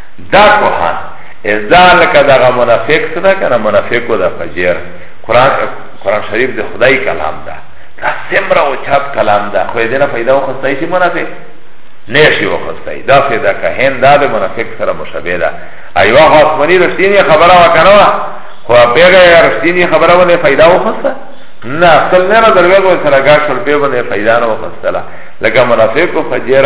دا کوهان ازا لکه دغه منافق څه ده کنه منافقو ده فجر قرآن قرآن شریف د خدای کلام ده دا سمره او چاپ کلام ده خو دې نه فائدہ وخستای شي منافق نشي وخستای دا فائدہ کهن دا د منافق سره مشابه ده ایو خاص منی رښتینی خبره وکنه خو پیغه رښتینی خبره ونه فائدہ وخسته نه اصل نه دروغ سره گاش ور پیغه نه فائدہ نه وخسته لکه منافق او فجر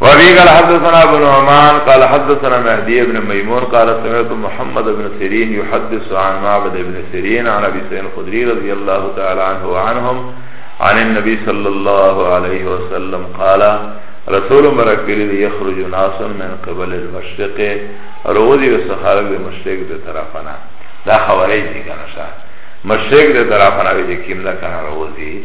وابي قال حدثنا ابن عمان قال حدثنا مهدي بن ميمون قال سمعت محمد بن سيرين يحدث عن معبد بن سيرين عن ابي سعيد الخدري رضي الله تعالى عنه وعنهم عن النبي صلى الله عليه وسلم قال رسول مرکلی يخرج ناس من قبل المشرق روزی و صحابه به مشرق ده طرفنا دا خبری دیگه نشا مشرق ده طرفنا به کیم ده کنه روزی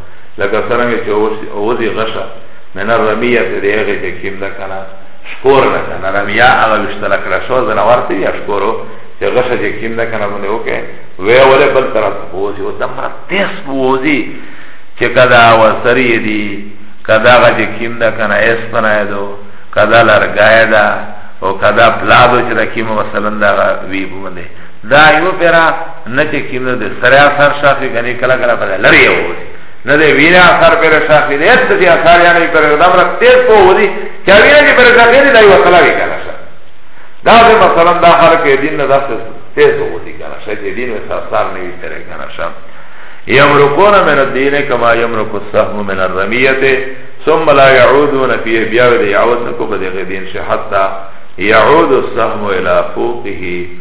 لکه سرنګ چه اوزی غشا من الرمیه ده اغی چه کم ده کنا شکور ده کنا رمیه اغا وشتلا کرشو زنوار تی یا شکورو چه غشا چه کم ده کنا بنده اوکه وی ولی بل طرف بوزی و دمرا تیس بوزی چه کدا و سری دی کدا غا چه کم ده کنا ایس پنای دو کدا لرگای ده و کدا پلادو چه ده کم مثلا ده وی بونده دا یو پیرا نه چې کینو د سره اثر شافي غني کلا کلا پر لری یو نه دی وینا اثر پر شافي نه ست دي اثر یعنی پر دم را تیر کو ودی چې وینا کې پر شافي نه دی وکلا وی کلا شه دا د مثلا دا هر کې دین نه داسې تیر کو ودی کلا شه چې دین وسه اثر نه وی پر کلا شه یمرقون من الدین کما یمرق السهم من الرمیه ثم لا يعودون فيه بیا ودی عود نکو په دې دین شه حتا يعود السهم الى فوقه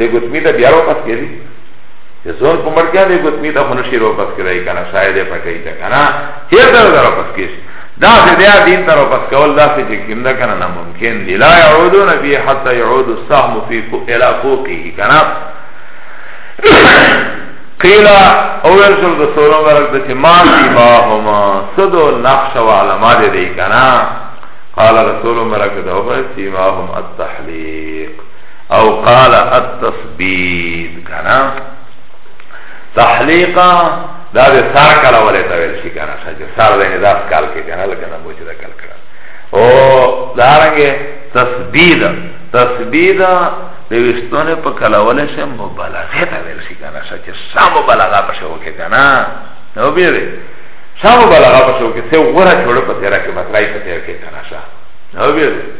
دې ګوتمی ته بیا واپس کېدی چې زون په مړ کې دې ګوتمی ته خو نشي واپس کېدای کنه شاید یې پټې ته کنه چیر ته ور واپس کېش دا چې بیا دین ته واپس کول دا چې کوم دا کنه ناممکن دی لا يعودون فی حتا يعود السهم فی الى فوقه کنه قیلا اول شل د سورو مرک د چې ما دی ما هما صدو نقش و علامات دی کنه قال رسول مرک د هو سیماهم التحلیق او قال التثبیت کنا تحلیقا دا به سار کلا ولی تاویل شی کنا شاید سار دینی داس کال که کنا لکنا بوچی دا کل کرا او دارنگی تثبیت تثبیت دوستونه په کلاوله شه مبالغه ته ویل شي کنه چې سم مبالغه پښه وکړي کنه نو به وي سم مبالغه پښه وکړي څو غره جوړ په تیرا کې مطلب په تیر کې کنه نو به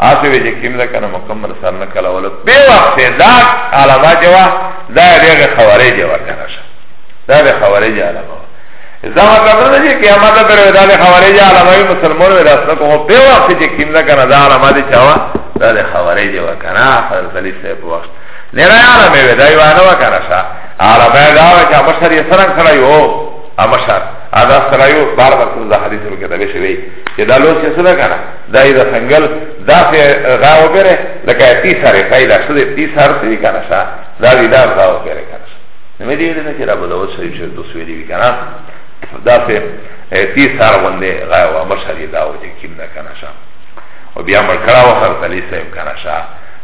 آسه وی جه کم ده کنه مکمل سر نکل اولو بی وقت دا علما جوا دا بیغ خواره جوا کنه شا دا بی خواره جه علما ازا مطلب ده جه قیامت پر ودا ده خواره جه علما بی مسلمون وی رسل کو بی وقت جه کم ده کنه دا علما ده چوا دا ده خواره جوا کنه حضرت علی صاحب وقت نیره علما وی دا یوانو کنه شا علما دا وی چه مشر یسرنگ سره یو امشر ادا سره یو بار بار سنزا حدیث رو کتابه شوی چه دا لوس یسو ده کنه دای دا سنگل دا سے غاو کرے لکا تی سارے خای دا شده تی سار سوی کانا شا دا دی دا غاو کرے کانا شا نمی دیوی دینا چی را بداوت شریف شد دو سوی دیوی کانا دا سے تی سار ونده غاو امر شدی داو جی کم دا کانا شا و بیا مرکڑا و خر تلی سویم کانا شا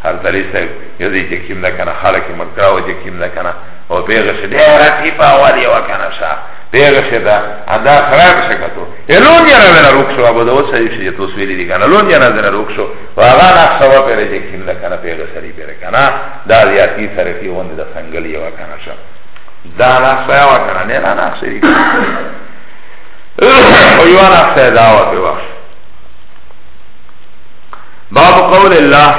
هر دلی سه یزی چه کم نکنه خلق مکراو چه کم نکنه و بیغش دیره تیپا والی و کنه شا بیغش دا ادا خراب شکتو لون جنا زنا روک شو ابو داود شریف شریف تو سویلی دی کنه لون جنا زنا روک شو و هغه نخ سوا پر چې کیم نه کنه پیغه سری پر کنه دا یاتی سره کی وند د سنگل یو کنه شو دا نخ سوا کنه نه نه نخ سری او یو نخ سوا دا و په وخت باب قول الله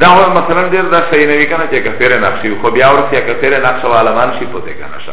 دا هو مثلا ډیر دا صحیح نه وی کنه چې کثیر نقشی خو بیا ورته کثیر نقش او علمان شي پته کنه شو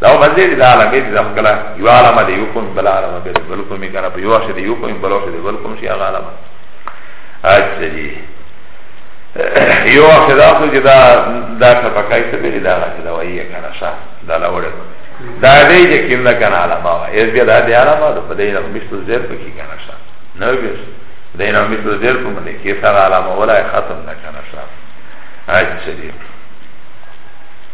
داو مزه دی دا علامه دی دم کلا یو علامه دی یو کوم بل علامه بل بل کوم کنه په یو شری یو کوم بل شری بل کوم شی هغه علامه اچھا جی یو خدا کو جدا دا ټپکای څه دی دا چې دا وایي کنه شا دا لا وړه دا دی چې کله کنه علامه وا یز بیا دا دی علامه دا په دې نه مشتو زیر پکې کنه شا نو بیس دې نه مشتو زیر کوم نه کې سره علامه ولا ختم نه کنه شا اچھا جی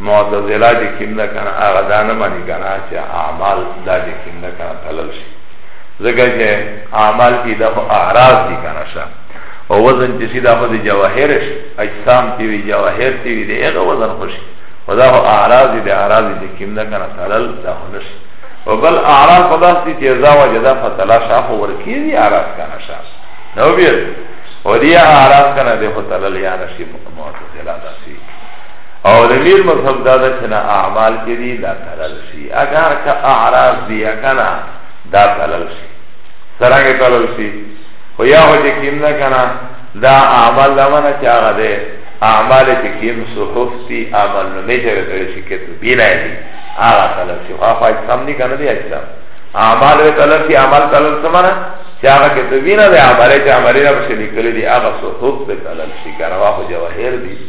معتزله چې کیم ده کنه هغه دا نه مانی کنه چې اعمال دا چې کیم ده کنه تلل شي ځکه چې اعمال کې د اعراض دي کنه شه او وزن چې سیدا خو د جواهر شي اجسام تی وی جواهر تی وی دغه وزن خوشي خدا هو اعراض دي اعراض دي کیم ده کنه تلل دا هنش او بل اعراض خدا سي چې ذا وجدا فتلا شاف ورکی دي اعراض کنه شه نو بیا او دی اعراض کنه ده خو تلل یا نشي معتزله ده او د میر مذهب دا ده چې نه اعمال کې دي دا تلل شي اگر که اعراض دي یا که نه دا تلل شي څرنګه تلل شي خو یا خو چې کیم نه که نه دا اعمال لمنه چې هغه دی اعمال چې کیم صحف دي عمل نومې چې ورته شي کتبینه دي هغه تلل شي خو هغه اجسام دي که نه دي اجسام اعمال به تلل شي عمل تلل څه معنی چې هغه کتبینه دی عمل چې عملي نه پسې لیکلي دي هغه صحف به تلل شي که نه واخو جواهر دي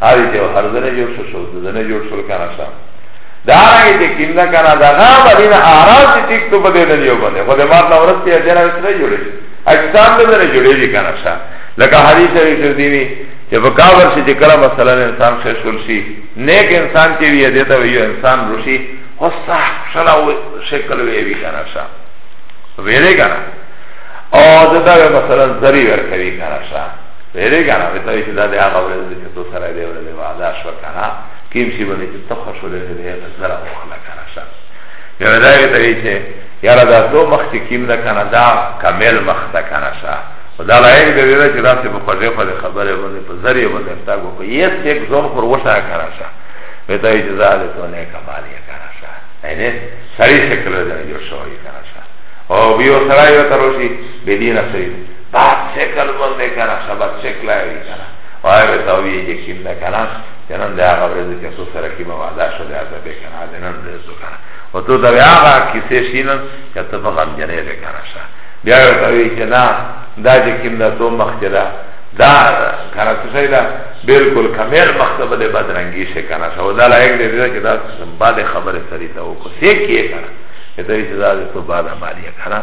آوی که هر زنه جور شو شو زنه جور شو کنه شا دارنگی چه کم ده کنه ده غام دین آراز چه تیک تو بده دنیو بنده خود مار نورس که جنه وسنه جوڑه شو اجسام ده دنه جوڑه جی کنه شا لکه حدیث شریف شر دیوی چه بکاور شی چه کلا مثلا انسان خشول شی نیک انسان چه ویه دیتا ویو انسان روشی و صح شلا و شکل ویه بی کنه شا ویره کنه او دتا وی مثلا زری ورکوی کنه شا ویره کنه به تاوی چه دا ده آغا ورزه چه تو سره ده ورزه وعده شو کنه کیم شی بنده چه تخوا شوله ده ده غزر اخلا کنه شا یعنی دا به تاوی چه یارا دا دو مخ چه کیم ده کنه دا کمیل مخ ده کنه شا و دا لایق ده ویره چه راسی بخوزه خوزه خبره بنده پا ذریع بنده افتاق بکو یس یک زون خور وشا کنه شا به تاوی چه زاده تو نه کمالی کنه شا یعنی سری شکل ده جور شوی کنه شا او بیو سرائی و تروشی بدین سری بعد شکل بنده کنه شبت شکل آوی کنه و آوی تاوی یکیم ده کنه چنان ده آغا برزی که سو سرکی موادا شده آتا بی کنه آدنان برزو کنه و تو دوی آغا کسی شینن که تو پا غم جنه ده کنه شا بیا آوی تاوی که نا دا یکیم ده تو مخ که ده دا کنه تو شای ده بلکل کمیل مختبه ده بدرنگی شه کنه شا و دا لایک ده ده که دا بعد خبر سریتا و کسی که کنه که دوی چه ده تو بعد مالیه کنه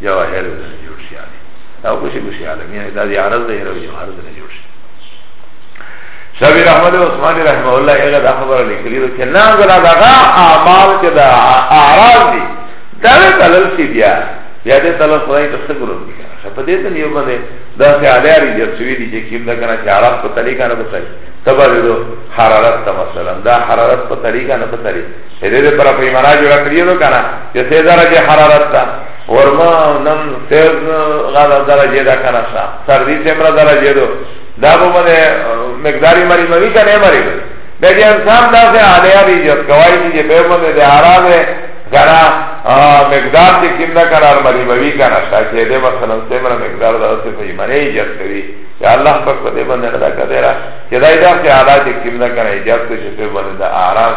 یا وه هر ورځ جوړ شي یعنی دا کوشي کوشي عالم یعنی دا دی عرض دی هر ورځ هر ورځ جوړ شي شبیر احمد عثماني رحمه الله هغه دا خبره لیکلی ده چې نه غلا دا اعمال کې دا اعراض دي دا تلل شي بیا بیا دې تلل خدای ته څه ګورم دي په دې ته یو باندې دا څه اړاري دي چې وی دي چې کیم دا کنه چې عرب په طریقه نه بسای تبرد حرارت مثلا دا حرارت په طریقه نه بسای دې دې پر په ایمانا جوړ کړی نو کنه چې سه درجه حرارت ده ورما نم سه غلا درجه ده کنه سا سردی سه مر درجه ده دا به باندې مقداري مری مری کنه مری دا چې انسان دا سه عالیا دی چې کوي چې په باندې د حرام غرا مقدار چې کیم نه قرار مری مری کنه سا چې دې مثلا سه مر مقدار ده سه په ایمانه یې کوي یا الله پاک په دې باندې دا کړه چې دا یې دا سه عالیا چې کیم نه کنه یې چې په باندې د آرام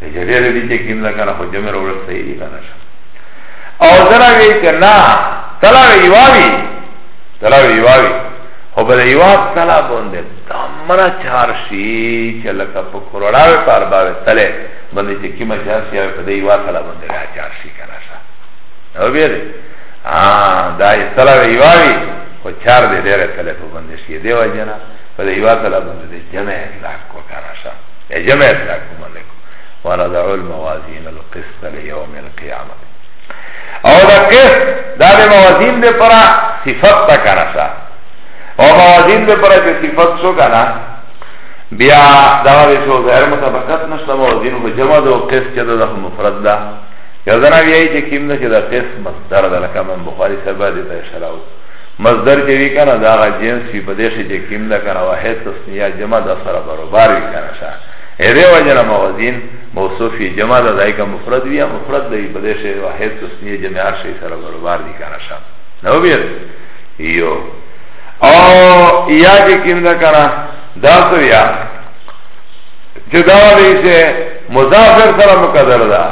چې ډېر دي چې کیم نه کنه خو جمع راوړل صحیح دي کنه شه او زرا وی چې نه تلا وی واوی تلا وی واوی خو بل یوا تلا باندې تمرا چار شي چې لکه په کروڑاوي پار باندې تله باندې چې کیمه چار شي په دې یوا تلا باندې را چار شي کنه شه او بیا دې ا دا یې تلا وی واوی خو چار دې ډېر تله په باندې شي دی وجنه په دې یوا تلا باندې جمع کو کانا شا یا جمع اتنا کو مانے کو ونضعو الموازین القسط لیوم القیامت او دا قسط دا دے موازین دے پرا صفت تا کانا شا او موازین دے پرا جو صفت شو کانا بیا دا دے شو ظاہر مطابقت نشتا موازین کو جمع دو قسط چا دا مفرد دا یا دنا بیایی چه کم دا چه دا قسط مصدر دا لکه من بخاری سبا دیتا اشراو مصدر چې وی کنه دا غا جنس وی په دې شي چې کیم ده کنه واحد تسنیه جمع ده سره برابر وی کنه شه هره وجنه موازین موصوف وی جمع ده دای کا مفرد وی مفرد دی په دې شي واحد تسنیه جمع هر شي سره برابر دی کنه شه نو بیر یو او یا چې کیم ده کنه دا تو یا چې دا وی چې مضاف سره مقدر ده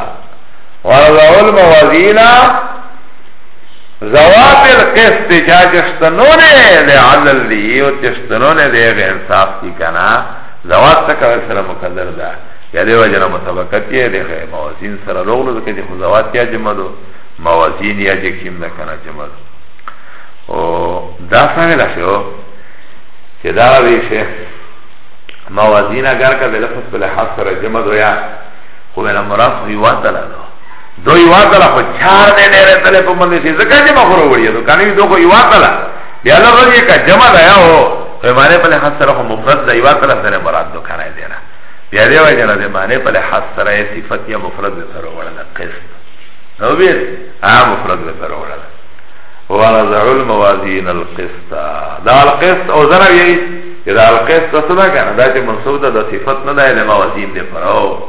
ورضا الموازین ذوات القسط چا چشتنون لعل اللی و چشتنون دیغ انصاف کی کنا ذوات تکا سر مقدر دا یا دی وجنا مسابقت یه دیغ موازین سر لغلو دکا دی خو ذوات یا جمع دو موازین یا جی کم نکنا جمع دو و دا سنگل شو چه دا ویشه موازین اگر که بلفظ بلحظ سر جمع دو یا خو بلا مراد ذوات لدو دو یواتلا خو چار نه نه رتلې په باندې سي زکه چې مخور وړي دو کني دو خو یواتلا بیا له ورځې کا جمع دا یو په معنی په لحاظ سره خو مفرد دا یواتلا سره مراد دو کنه دی نه بیا دی وایي نه د معنی په لحاظ سره صفت یا مفرد سره وړل قسم نو بیر ا مفرد سره وړل ونزع الموازين القسط دا القسط او زرا یی دا القسط څه دا کنه دا چې منصوب ده د صفت نه ده د موازین دی پرو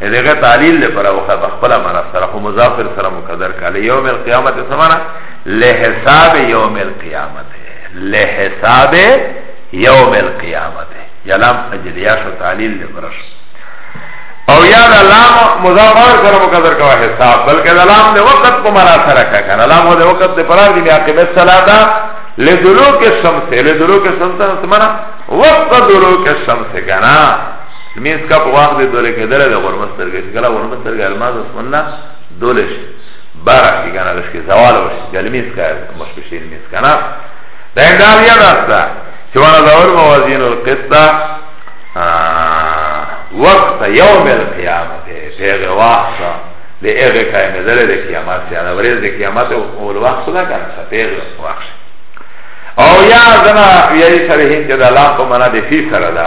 دغه تعلیل له پر اوخه بخپل معنا سره خو مظافر سره مقدر کاله یوم القیامت سمانا له حساب یوم القیامت له حساب یوم القیامت یا لام اجلیا شو تعلیل له پر او یا دا لام مظافر سره مقدر کوا حساب بلکې دا لام له وخت په معنا سره کا کنه لام له وخت په قرار دی عاقبت صلاتا لدلوک الشمس لدلوک الشمس سمانا وقت دلوک الشمس کنه لمینس کا په واخ دې دولې کېدل د غرمستر کې چې کله غرمستر کې الماس اسمنه دولې شي بارا شي کنه د شي زوال وشي د لمینس کا مشبشین لمینس کنه دا انده بیا راځه چې ورا دور موازین القصه وقت یوم القیامه پیغه وقت ده اغه کای مدره ده قیامت یا ده ورز ده قیامت اول وقت صدا کنه سا پیغه وقت او یا زنا یای سره هین که ده لام پا منا ده فی سره ده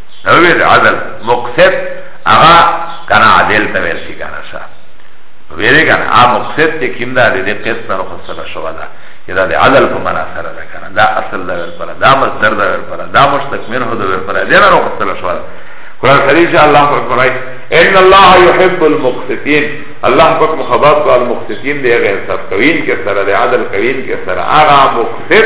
نوید عدل مقصد اغا کنا عدل تبیر شی کنا شا ویره کنا آ مقصد تی کم دا دی دی قسط نرو خستل شوا دا که دا دی عدل پا منا سر دا کنا دا اصل دا ویر پرا دا مصدر دا ویر پرا دا مشتق منه دا ویر پرا دینا رو خستل شوا دا قرآن شریف شاء اللہ پر قرآن ان اللہ یحب المقصدین اللہ پاک مخبات کو المقصدین دے غیر سب قوین کے سر دے عدل قوین کے سر آغا مقصد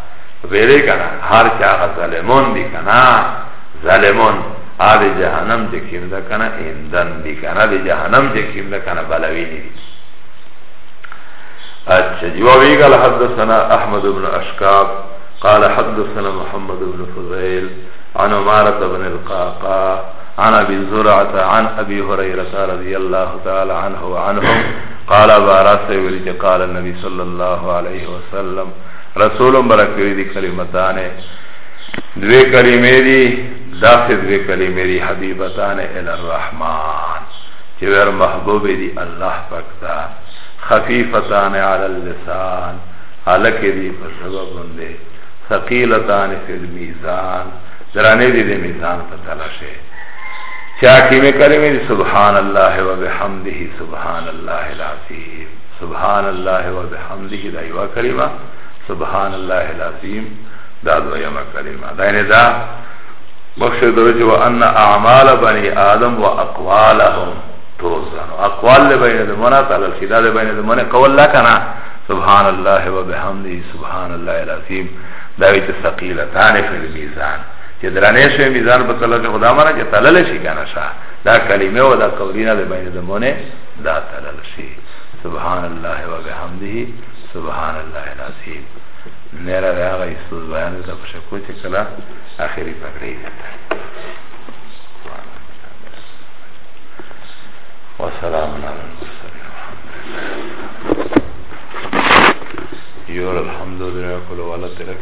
ویلی کنا هر چه آغا ظلمون دی کنا ظلمون آده جهنم چه کم ده کنا ایندن دی کنا ده جهنم چه کم ده کنا بلوینی دی اچھا جی وابی قال حدثنا احمد بن اشکاب قال حدثنا محمد بن فضیل عن عمارت بن القاقا عن ابي زرعه عن ابي هريره رضي الله تعالى عنه وعنهم قال بارا سيولي قال النبي صلى الله عليه وسلم رسولم برا کری دی کلمتانه دوی کلمه دی داسې دوی کلمه دی حبیبتانه الی الرحمن چې ور محبوب دی الله پاک تا خفیفتان علی اللسان الک دی په سبب باندې ثقیلتان فی المیزان درانه دی د میزان په تلاشه چا کی می کلمه سبحان الله و بحمده سبحان الله العظیم سبحان الله و بحمده دا یو کلمه سبحان الله العظیم دا دویمه کلمه دا یعنی دا مخشر دروجه و ان اعمال بنی آدم و اقوالهم توزن و اقوال لبین دمونه تعالی سیده لبین دمونه قول لکنا سبحان الله و بحمده سبحان الله العظیم دا وی چه سقیلتان فی المیزان چه درانه شوی میزان بطلع چه خدا مانا چه تلل شی کنشا دا کلمه و دا قولین لبین دمونه دا تلل شي سبحان الله و بحمده سبحان الله العظیم نره دا هغه استوز بیان د پښکو چې کله اخري پکړې ده وسلام علی المرسلین یور الحمدلله کول والا ترک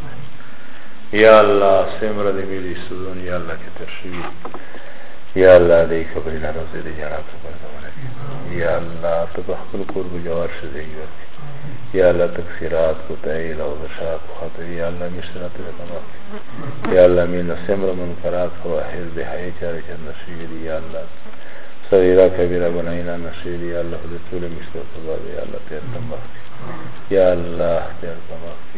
یا الله سمره دې ملي سودون یا الله کې تر شي یا الله دې کبري نه روزي دې جناب ته ورکړه یا الله ته په خپل کور به جوار شې دې ورکړه یا الله تکفیرات کو تعیل او شاق خاطر یا الله مشرات دې کما یا الله مين سمره منکرات هو هر دې هي چارې چې نشي دې یا الله صغیرہ کبیرہ بنائینا نشیر یا اللہ خود طول مشتر تبار یا اللہ تیر تمخ یا اللہ تیر تمخ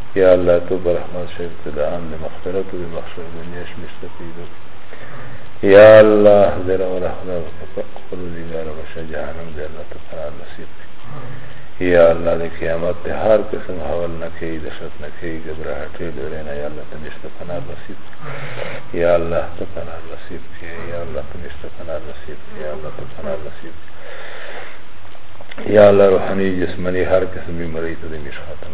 یا الله تو پر احمد صاحب ته د عام د مغفرت او د بخښلو د میاشت میشته پیدا یا الله زر او رحمه په خپل دیدار او شجاعتم د الله ته پر نصیب یا الله د قیامت د هر قسم حوال نه کوي د شت نه کوي ګبرهټې ډورې نه یا الله ته میشته پنا نصیب یا الله ته پنا نصیب یا الله ته میشته پنا نصیب یا الله ته پنا نصیب یا الله روحاني جسماني هر قسم بیماری ته د میش ختم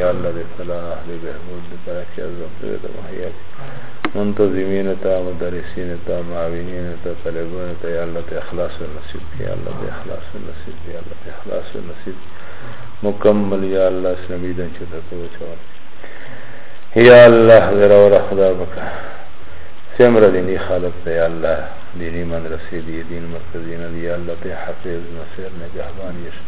یا الله د صلاح د بهبود لپاره چې ارزښت لري د مهیا منتظمینو ته مدرسینو ته معاونینو ته طالبانو ته یا الله ته اخلاص او نصیب کړي یا الله ته اخلاص او نصیب کړي یا الله ته اخلاص او نصیب مکمل یا الله اسلامي دن چې ته وچول یا الله ذرا ور خدا بکا سمره دینی خالق ته یا الله دینی مدرسې دی دین مرکزینه دی یا الله ته حافظ نصیر نگهبان یې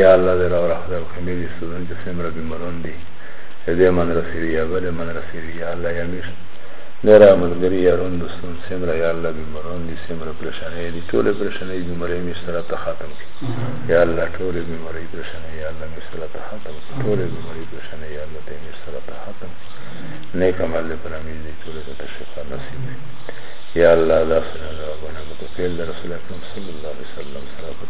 یا الله دې را ورخه ده خو ملي سودون چې څومره بیمارون دي دې من رسېږي یا بلې من رسېږي یا الله یا میر دې را ملګري یارون دوستون څومره یا الله بیمارون دي څومره پریشانۍ دي ټولې پریشانۍ بیمارۍ مې سره ته ختم کړي یا الله ټولې بیمارۍ پریشانۍ یا الله مې سره ته ختم کړي ټولې بیمارۍ پریشانۍ یا الله دې مې سره ته ختم کړي نیک عمل دې پر امیر دې ټولې ته شفا نصیب کړي یا الله دا سره دا غونه په پیل رسول اکرم صلی الله علیه وسلم سره